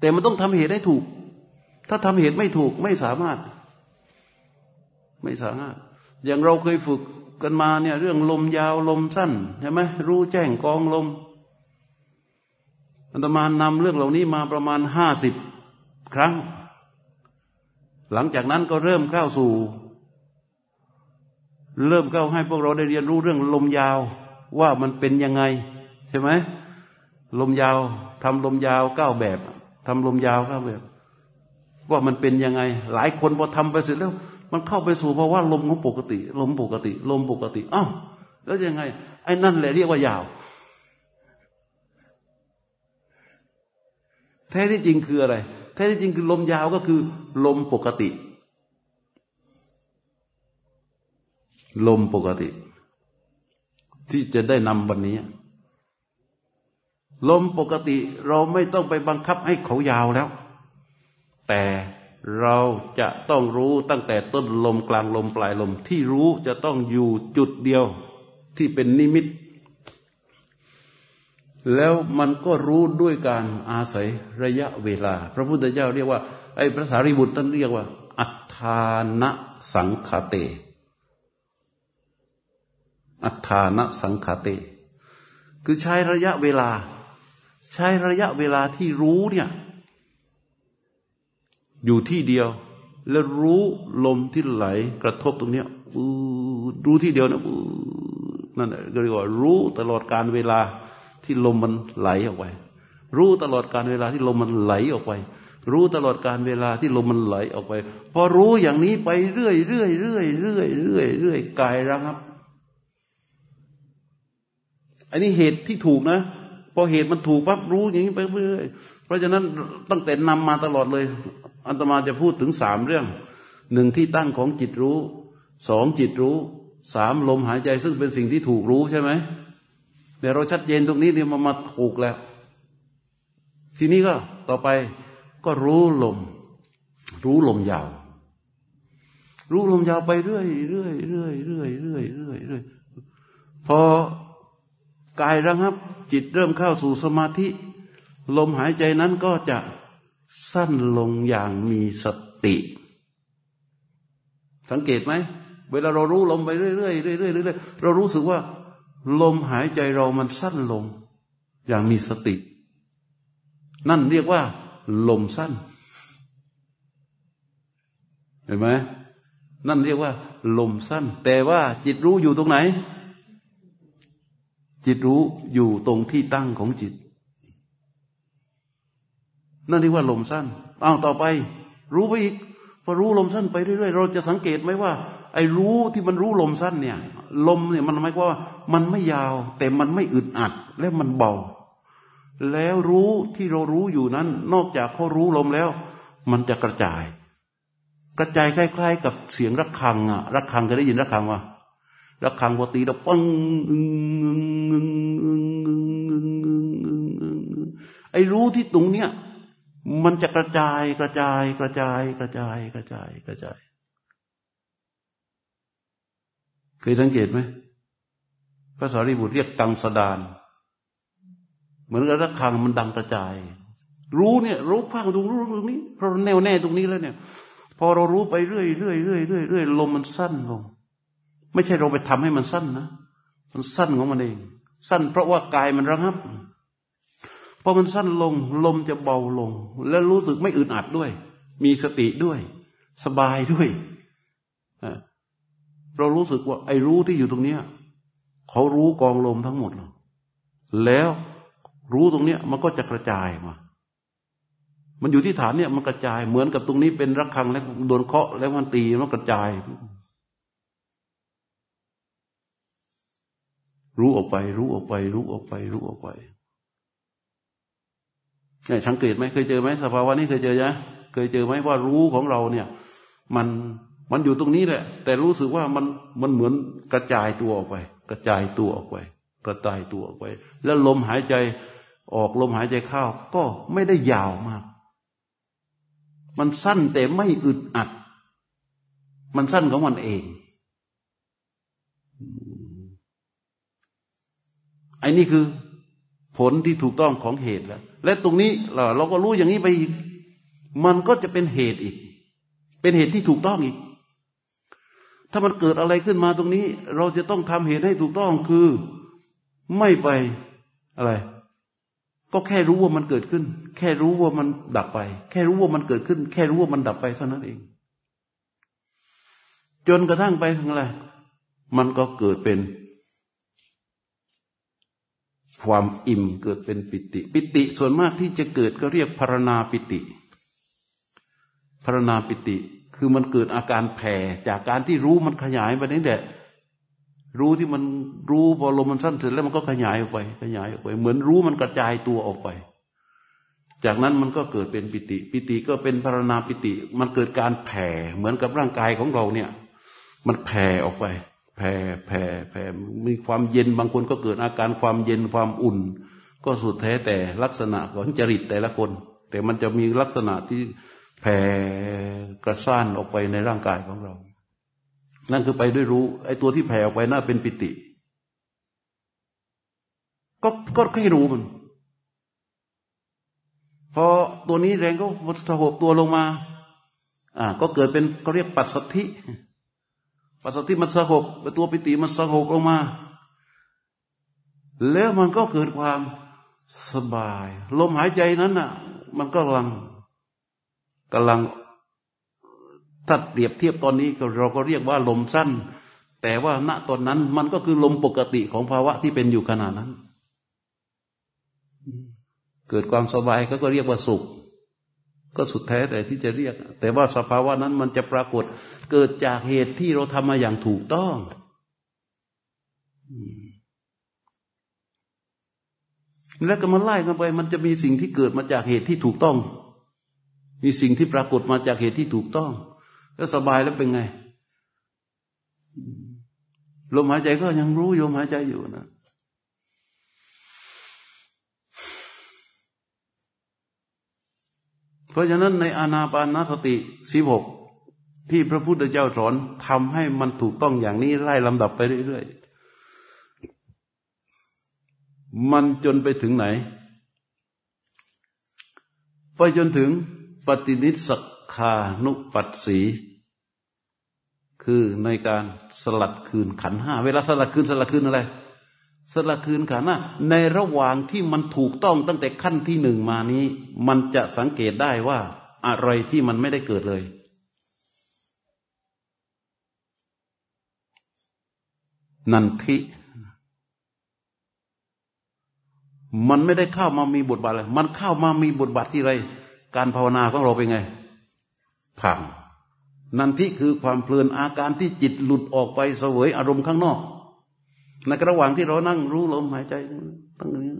แต่มันต้องทำเหตุให้ถูก ถ้าทำเหตุไม่ถูกไม่สามารถ ไม่สามารถอย่างเราเคยฝึกกันมาเนี่ย เรื่องลมยาวลมสั้นใช่ไหมรู้แจ้งกองลมอัตมานำเรื่องเหล่านี้มาประมาณห้าสิบครั้ง หลังจากนั้นก็เริ่มเข้าสู่ เริ่มเข้าให้พวกเราได้เรียนรู้เรื่องลมยาวว่ามันเป็นยังไง ใช่ไหมลมยาวทำลมยาวเก้าแบบทำลมยาวเก้าแบบ ว่ามันเป็นยังไง หลายคนพอทำไปเสร็จแล้ว มันเข้าไปสู่เพราะว่าลมของปกติ ลมปกติ ลมปกติอ้าวแล้วยังไง ไอ้นั่นแหละเรียกว่ายาว แท้ที่จริงคืออะไร แท้ที่จริงคือลมยาวก็คือ ลมปกติ ลมปกติ ที่จะได้นำวันนี้ ลมปกติเราไม่ต้องไปบังคับให้เขายาวแล้ว แต่ เราจะต้องรู้ตั้งแต่ต้นลมกลางลมปลายลม ที่รู้จะต้องอยู่จุดเดียวที่เป็นนิมิต แล้วมันก็รู้ด้วยการอาศัยระยะเวลา พระพุทธเจ้าเรียกว่าไอ้พระสารีบุตรท่านเรียกว่า อัฏฐานะสังคเต อัฏฐานะสังคเต คือใช้ระยะเวลา ใช้ระยะเวลาที่รู้เนี่ย อยู่ที่เดียว แล้วรู้ลมที่ไหล กระทบตรงเนี้ยรู้ที่เดียวนะนั่นก็เรียกว่ารู้ตลอดการเวลาที่ลมมันไหลออกไป รู้ตลอดการเวลาที่ลมมันไหลออกไป รู้ตลอดการเวลาที่ลมมันไหลออกไป พอรู้อย่างนี้ไปเรื่อยเรื่อยเรื่อยเรื่อยเรื่อยเรื่อยกายระครับ อันนี้เหตุที่ถูกนะพอเหตุมันถูกปั๊บรู้อย่างนี้ไปเรื่อยเพราะฉะนั้นตั้งแต่นำมาตลอดเลย อัตมาจะพูดถึงสามเรื่องหนึ่งที่ตั้งของจิตรู้สองจิตรู้สามลมหายใจซึ่งเป็นสิ่งที่ถูกรู้ใช่ไหมเดี๋ยวเราชัดเจนตรงนี้เนี่ยมามาถูกแล้ว ทีนี้ก็ต่อไปก็รู้ลม รู้ลมยาว รู้ลมยาวไปเรื่อยเรื่อยเรื่อยเรื่อยเรื่อยเรื่อยเรื่อยพอกายระงับ จิตเริ่มเข้าสู่สมาธิ ลมหายใจนั้นก็จะ สั้นลงอย่างมีสติ สังเกตไหม เวลาเรารู้ลมไปเรื่อยๆเรื่อยๆเรื่อยๆเรารู้สึกว่า ลมหายใจเรามันสั้นลง อย่างมีสติ นั่นเรียกว่า ลมสั้น เห็นไหมนั่นเรียกว่า ลมสั้น แต่ว่าจิตรู้อยู่ตรงไหน จิตรู้อยู่ตรงที่ตั้งของจิต นั่นเรียกว่าลมสั้นอ้าวต่อไป รู้ไปอีกพอรู้ลมสั้นไปเรื่อยๆเราจะสังเกตไหมว่า ไอ้รู้ที่มันรู้ลมสั้นเนี่ย ลมเนี่ยมันหมายความว่ามันไม่ยาว แต่มันไม่อึดอัด และมันเบา แล้วรู้ที่เรารู้อยู่นั้น นอกจากเขารู้ลมแล้ว มันจะกระจาย กระจายคล้าย ๆ กับเสียงระฆังอะระฆังเคยได้ยินระฆังว่าระฆังพอตีแล้วปังไอ้รู้ที่ตรงเนี้ย มันจะกระจายกระจายกระจายกระจายกระจายกระจายเคยสังเกตไหมพระสารีบุตรเรียกกังสดาน เหมือนกับระฆังมันดังกระจาย รู้เนี่ยรู้ฟังตรงรู้ตรงนี้เพราะแน่วแน่ตรงนี้แล้วเนี่ย พอเรารู้ไปเรื่อยเรื่อยเรื่อยเรื่อยเรื่อยลมมันสั้นลง ไม่ใช่เราไปทำให้มันสั้นนะมันสั้นของมันเอง สั้นเพราะว่ากายมันระงับ อมันสั้นลง ลมจะเบาลง และรู้สึกไม่อึดอัดด้วย มีสติด้วย สบายด้วยเรารู้สึกว่า ไอ้รู้ที่อยู่ตรงเนี้ยเขารู้กองลมทั้งหมดเลยแล้วรู้ตรงเนี้ยมันก็จะกระจายมา มันอยู่ที่ฐานเนี่ยมันกระจายเหมือนกับตรงนี้เป็นรักคังแล้วโดนเคาะแล้วมันตีมันกระจาย รู้ออกไป รู้ออกไป รู้ออกไป รู้ออกไป เนี่ยสังเกตไหมเคยเจอไหมสภาวะนี้เคยเจอยังเคยเจอไหมว่ารู้ของเราเนี่ย มันมันอยู่ตรงนี้แหละ แต่รู้สึกว่ามันมันเหมือนกระจายตัวออกไป กระจายตัวออกไป กระจายตัวออกไป แล้วลมหายใจออกลมหายใจเข้าก็ไม่ได้ยาวมาก มันสั้นแต่ไม่อึดอัด มันสั้นของมันเองไอ้นี่คือผลที่ถูกต้องของเหตุแล้ว และตรงนี้เราเราก็รู้อย่างนี้ไปอีก มันก็จะเป็นเหตุอีก เป็นเหตุที่ถูกต้องอีก ถ้ามันเกิดอะไรขึ้นมาตรงนี้ เราจะต้องทำเหตุให้ถูกต้องคือไม่ไปอะไร ก็แค่รู้ว่ามันเกิดขึ้น แค่รู้ว่ามันดับไป แค่รู้ว่ามันเกิดขึ้น แค่รู้ว่ามันดับไปเท่านั้นเอง จนกระทั่งไปถึงอะไร มันก็เกิดเป็น ความอิ่มเกิดเป็นปิติ ปิติส่วนมากที่จะเกิดก็เรียกพารณาปิติพารณาปิติคือมันเกิดอาการแผ่จากการที่รู้มันขยายไปนี่แหละรู้ที่มันรู้พอลมมันสั้นเสร็จแล้วมันก็ขยายออกไป ขยายออกไป เหมือนรู้มันกระจายตัวออกไป จากนั้นมันก็เกิดเป็นปิติ ปิติก็เป็นพารณาปิติ มันเกิดการแผ่เหมือนกับร่างกายของเราเนี่ย มันแผ่ออกไป แผ่แผ่แผ่มีความเย็นบางคนก็เกิดอาการความเย็นความอุ่น ก็สุดแท้แต่ลักษณะของจริตแต่ละคน แต่มันจะมีลักษณะที่แผ่กระซ่านออกไปในร่างกายของเรา นั่นคือไปด้วยรู้ ไอ้ตัวที่แผ่ออกไปน่าเป็นปิติ ก็ก็แค่รู้มันพอตัวนี้แรงก็สหบตัวลงมา อ่า ก็เกิดเป็นเขาเรียกปัสสัทธิ ปัสสัทธิมันสหบตัวปิติมันสหบลงมา แล้วมันก็เกิดความสบาย ลมหายใจนั้นน่ะ มันก็กำลังกำลังถ้าเปรียบเทียบตอนนี้เราก็เรียกว่าลมสั้น แต่ว่าณตอนนั้นมันก็คือลมปกติของภาวะที่เป็นอยู่ขณะนั้น เกิดความสบายเขาก็เรียกว่าสุข ก็สุดแท้แต่ที่จะเรียก แต่ว่าสภาวะนั้นมันจะปรากฏเกิดจากเหตุที่เราทำมาอย่างถูกต้องแล้วก็มาไล่กันไป มันจะมีสิ่งที่เกิดมาจากเหตุที่ถูกต้อง มีสิ่งที่ปรากฏมาจากเหตุที่ถูกต้อง แล้วสบายแล้วเป็นไงลมหายใจก็ยังรู้โยมหายใจอยู่นะ เพราะฉะนั้นในอานาปานสติสิบหกที่พระพุทธเจ้าสอนทำให้มันถูกต้องอย่างนี้ไล่ลำดับไปเรื่อยๆ มันจนไปถึงไหน ไปจนถึงปฏินิสคานุปัสสีคือในการสลัดคืนขันห้าเวลาสลัดคืนสลัดคืนอะไร สละคืนขันนะในระหว่างที่มันถูกต้องตั้งแต่ขั้นที่หนึ่งมานี้ มันจะสังเกตได้ว่า อะไรที่มันไม่ได้เกิดเลย นันทิมันไม่ได้เข้ามามีบทบาทเลยมันเข้ามามีบทบาทที่ไร การภาวนาของเราเป็นไง พัง นันทิคือความเพลินอาการที่จิตหลุดออกไปเสวยอารมณ์ข้างนอก ในระหว่างที่เรานั่งรู้ลมหายใจตั้งนี้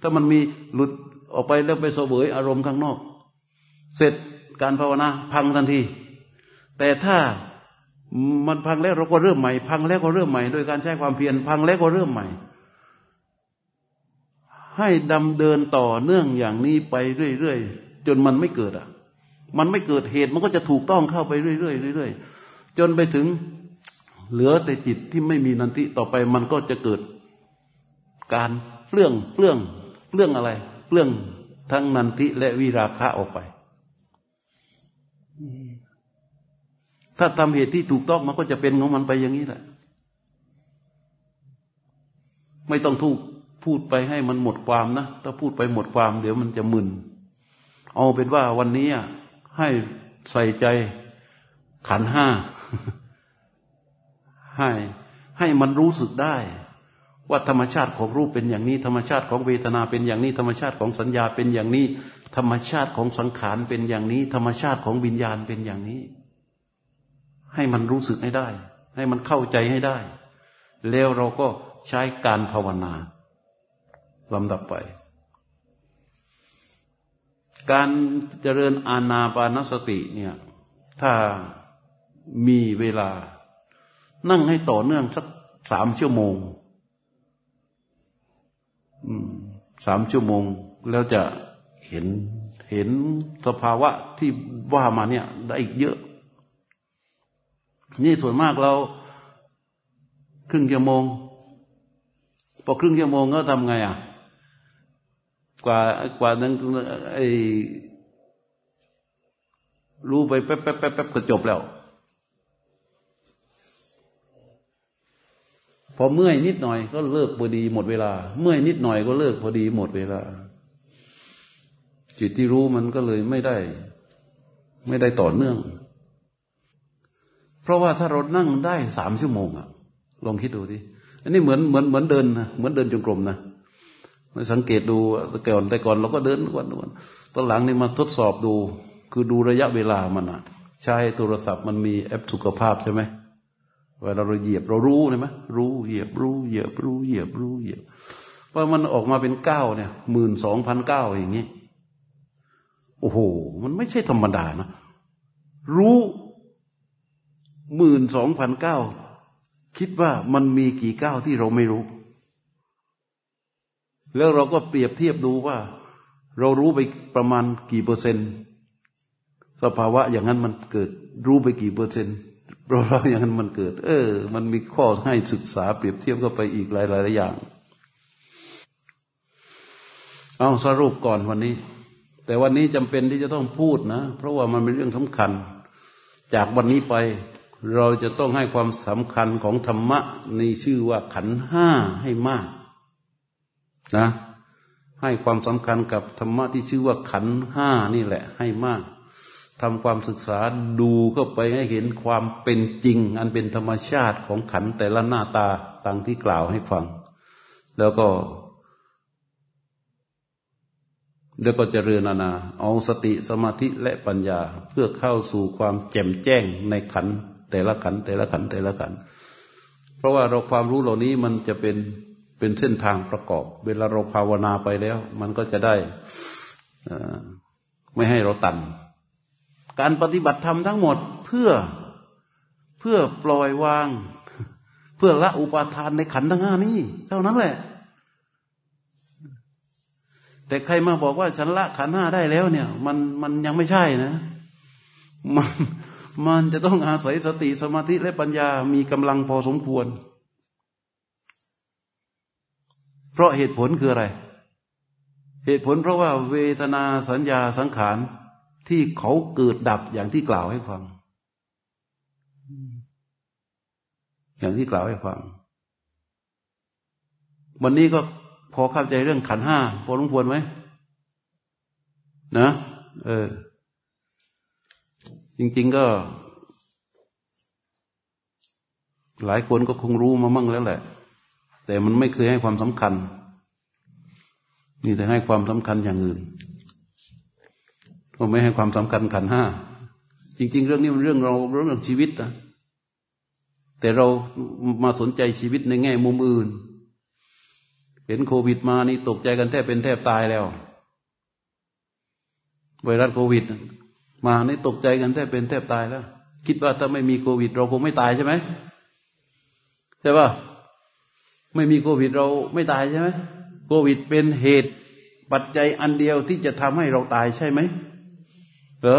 ถ้ามันมีหลุดออกไปแล้วไปเสวยอารมณ์ข้างนอก เสร็จการภาวนาพังทันที แต่ถ้ามันพังแล้วเราก็เริ่มใหม่ พังแล้วก็เริ่มใหม่โดยการใช้ความเพียรพังแล้วก็เริ่มใหม่ ให้ดำเดินต่อเนื่องอย่างนี้ไปเรื่อยๆจนมันไม่เกิดอะ มันไม่เกิดเหตุมันก็จะถูกต้องเข้าไปเรื่อยๆเรื่อยๆจนไปถึง เหลือแต่จิตที่ไม่มีนันทิต่อไปมันก็จะเกิดการเปลื้องเปลื้องเปลื้องอะไร เปลื้องทั้งนันทิและวิราคะออกไป ถ้าทำเหตุที่ถูกต้องมันก็จะเป็นของมันไปอย่างนี้แหละ ไม่ต้องทุกพูดไปให้มันหมดความนะ ถ้าพูดไปหมดความ เดี๋ยวมันจะมึน เอาเป็นว่าวันนี้ให้ใส่ใจขันห้า ให้ ให้มันรู้สึกได้ ว่าธรรมชาติของรูปเป็นอย่างนี้ ธรรมชาติของเวทนาเป็นอย่างนี้ ธรรมชาติของสัญญาเป็นอย่างนี้ ธรรมชาติของสังขารเป็นอย่างนี้ ธรรมชาติของวิญญาณเป็นอย่างนี้ ให้มันรู้สึกให้ได้ ให้มันเข้าใจให้ได้ แล้วเราก็ใช้การภาวนาลำดับไป การเจริญอาณาปานสติเนี่ย ถ้ามีเวลา นั่งให้ต่อเนื่องสักสามชั่วโมงสามชั่วโมง แล้วจะเห็นเห็นสภาวะที่ว่ามาเนี่ย ได้อีกเยอะ นี่ส่วนมากเรา ครึ่งชั่วโมง พอครึ่งชั่วโมงก็ทำไงอะ กว่ากว่านั้นไอ้รู้ไปแป๊บแป๊บแป๊บก็จบแล้ว อเมื่อยนิดหน่อยก็เลิกพอดีหมดเวลา เมื่อยนิดหน่อยก็เลิกพอดีหมดเวลา จิตที่รู้มันก็เลยไม่ได้ ไม่ได้ต่อเนื่อง เพราะว่าถ้าเรานั่งได้สามชั่วโมงอะลองคิดดูดิอันนี้เหมือนเหมือนเหมือนเดินนะเหมือนเดินจงกรมนะมาสังเกตดูแต่ก่อนแต่ก่อนเราก็เดินวันวันตอนหลังนี่มาทดสอบดู คือดูระยะเวลามันอะใช้โทรศัพท์มันมีแอปสุขภาพใช่ไหม เวลาเราเหยียบเรารู้ใช่ไหมรู้เหยียบรู้เหยียบรู้เหยียบรู้เหยียบพอมันออกมาเป็นเก้าเนี่ยหมื่นสองพันเก้าอย่างนี้ โอ้โห มันไม่ใช่ธรรมดานะ รู้หมื่นสองพันเก้าคิดว่ามันมีกี่เก้าที่เราไม่รู้ แล้วเราก็เปรียบเทียบดูว่า เรารู้ไปประมาณกี่เปอร์เซ็นต์ สภาวะอย่างนั้นมันเกิดรู้ไปกี่เปอร์เซ็นต์ เราเราอย่างนั้นมันเกิด เออ มันมีข้อให้ศึกษาเปรียบเทียบก็ไปอีกหลายหลายอย่าง เอาสรุปก่อนวันนี้ แต่วันนี้จำเป็นที่จะต้องพูดนะ เพราะว่ามันเป็นเรื่องสำคัญ จากวันนี้ไปเราจะต้องให้ความสำคัญของธรรมะในชื่อว่าขันห้าให้มากนะให้ความสำคัญกับธรรมะที่ชื่อว่าขันห้านี่แหละให้มาก ทำความศึกษาดูเข้าไปให้เห็นความเป็นจริง อันเป็นธรรมชาติของขันแต่ละหน้าตาตังที่กล่าวให้ฟัง แล้วก็แล้วก็เจริญนานาเอาสติสมาธิและปัญญาเพื่อเข้าสู่ความแจ่มแจ้งในขันแต่ละขันแต่ละขันแต่ละขัน เพราะว่าเราความรู้เหล่านี้มันจะเป็นเป็นเส้นทางประกอบ เวลาเราภาวนาไปแล้ว มันก็จะได้ไม่ให้เราตัน การปฏิบัติธรรมทั้งหมดเพื่อเพื่อปล่อยวาง เพื่อละอุปาทานในขันธ์ทั้งห้านี้เท่านั้นแหละ แต่ใครมาบอกว่าฉันละขันธ์ห้าได้แล้วเนี่ย มันมันยังไม่ใช่นะ มันมันจะต้องอาศัยสติสมาธิและปัญญามีกำลังพอสมควร เพราะเหตุผลคืออะไร เหตุผลเพราะว่าเวทนาสัญญาสังขาร ที่เขาเกิดดับอย่างที่กล่าวให้ฟัง อย่างที่กล่าวให้ฟัง วันนี้ก็พอเข้าใจเรื่องขันห้าพอสมควรไหมนะเออ จริง ๆก็ หลายคนก็คงรู้มามั่งแล้วแหละ แต่มันไม่เคยให้ความสำคัญ นี่แต่ให้ความสำคัญอย่างอื่น ก็ไม่ให้ความสำคัญขันห้าจริง ๆ เรื่องนี้มันเรื่องเราเรื่องชีวิตนะแต่เรามาสนใจชีวิตในแง่มุมอื่น เห็นโควิดมานี่ตกใจกันแทบเป็นแทบตายแล้ว ไวรัสโควิด มานี่ตกใจกันแทบเป็นแทบตายแล้ว คิดว่าถ้าไม่มีโควิด เราคงไม่ตายใช่ไหมใช่ป่ะไม่มีโควิดเราไม่ตายใช่ไหมโควิดเป็นเหตุปัจจัยอันเดียวที่จะทำให้เราตายใช่ไหม เหรอ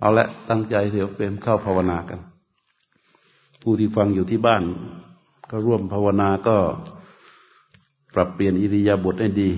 เอาละตั้งใจเดี๋ยวเปรมเข้าภาวนากัน ผู้ที่ฟังอยู่ที่บ้าน ก็ร่วมภาวนาก็ปรับเปลี่ยนอิริยาบถให้ดี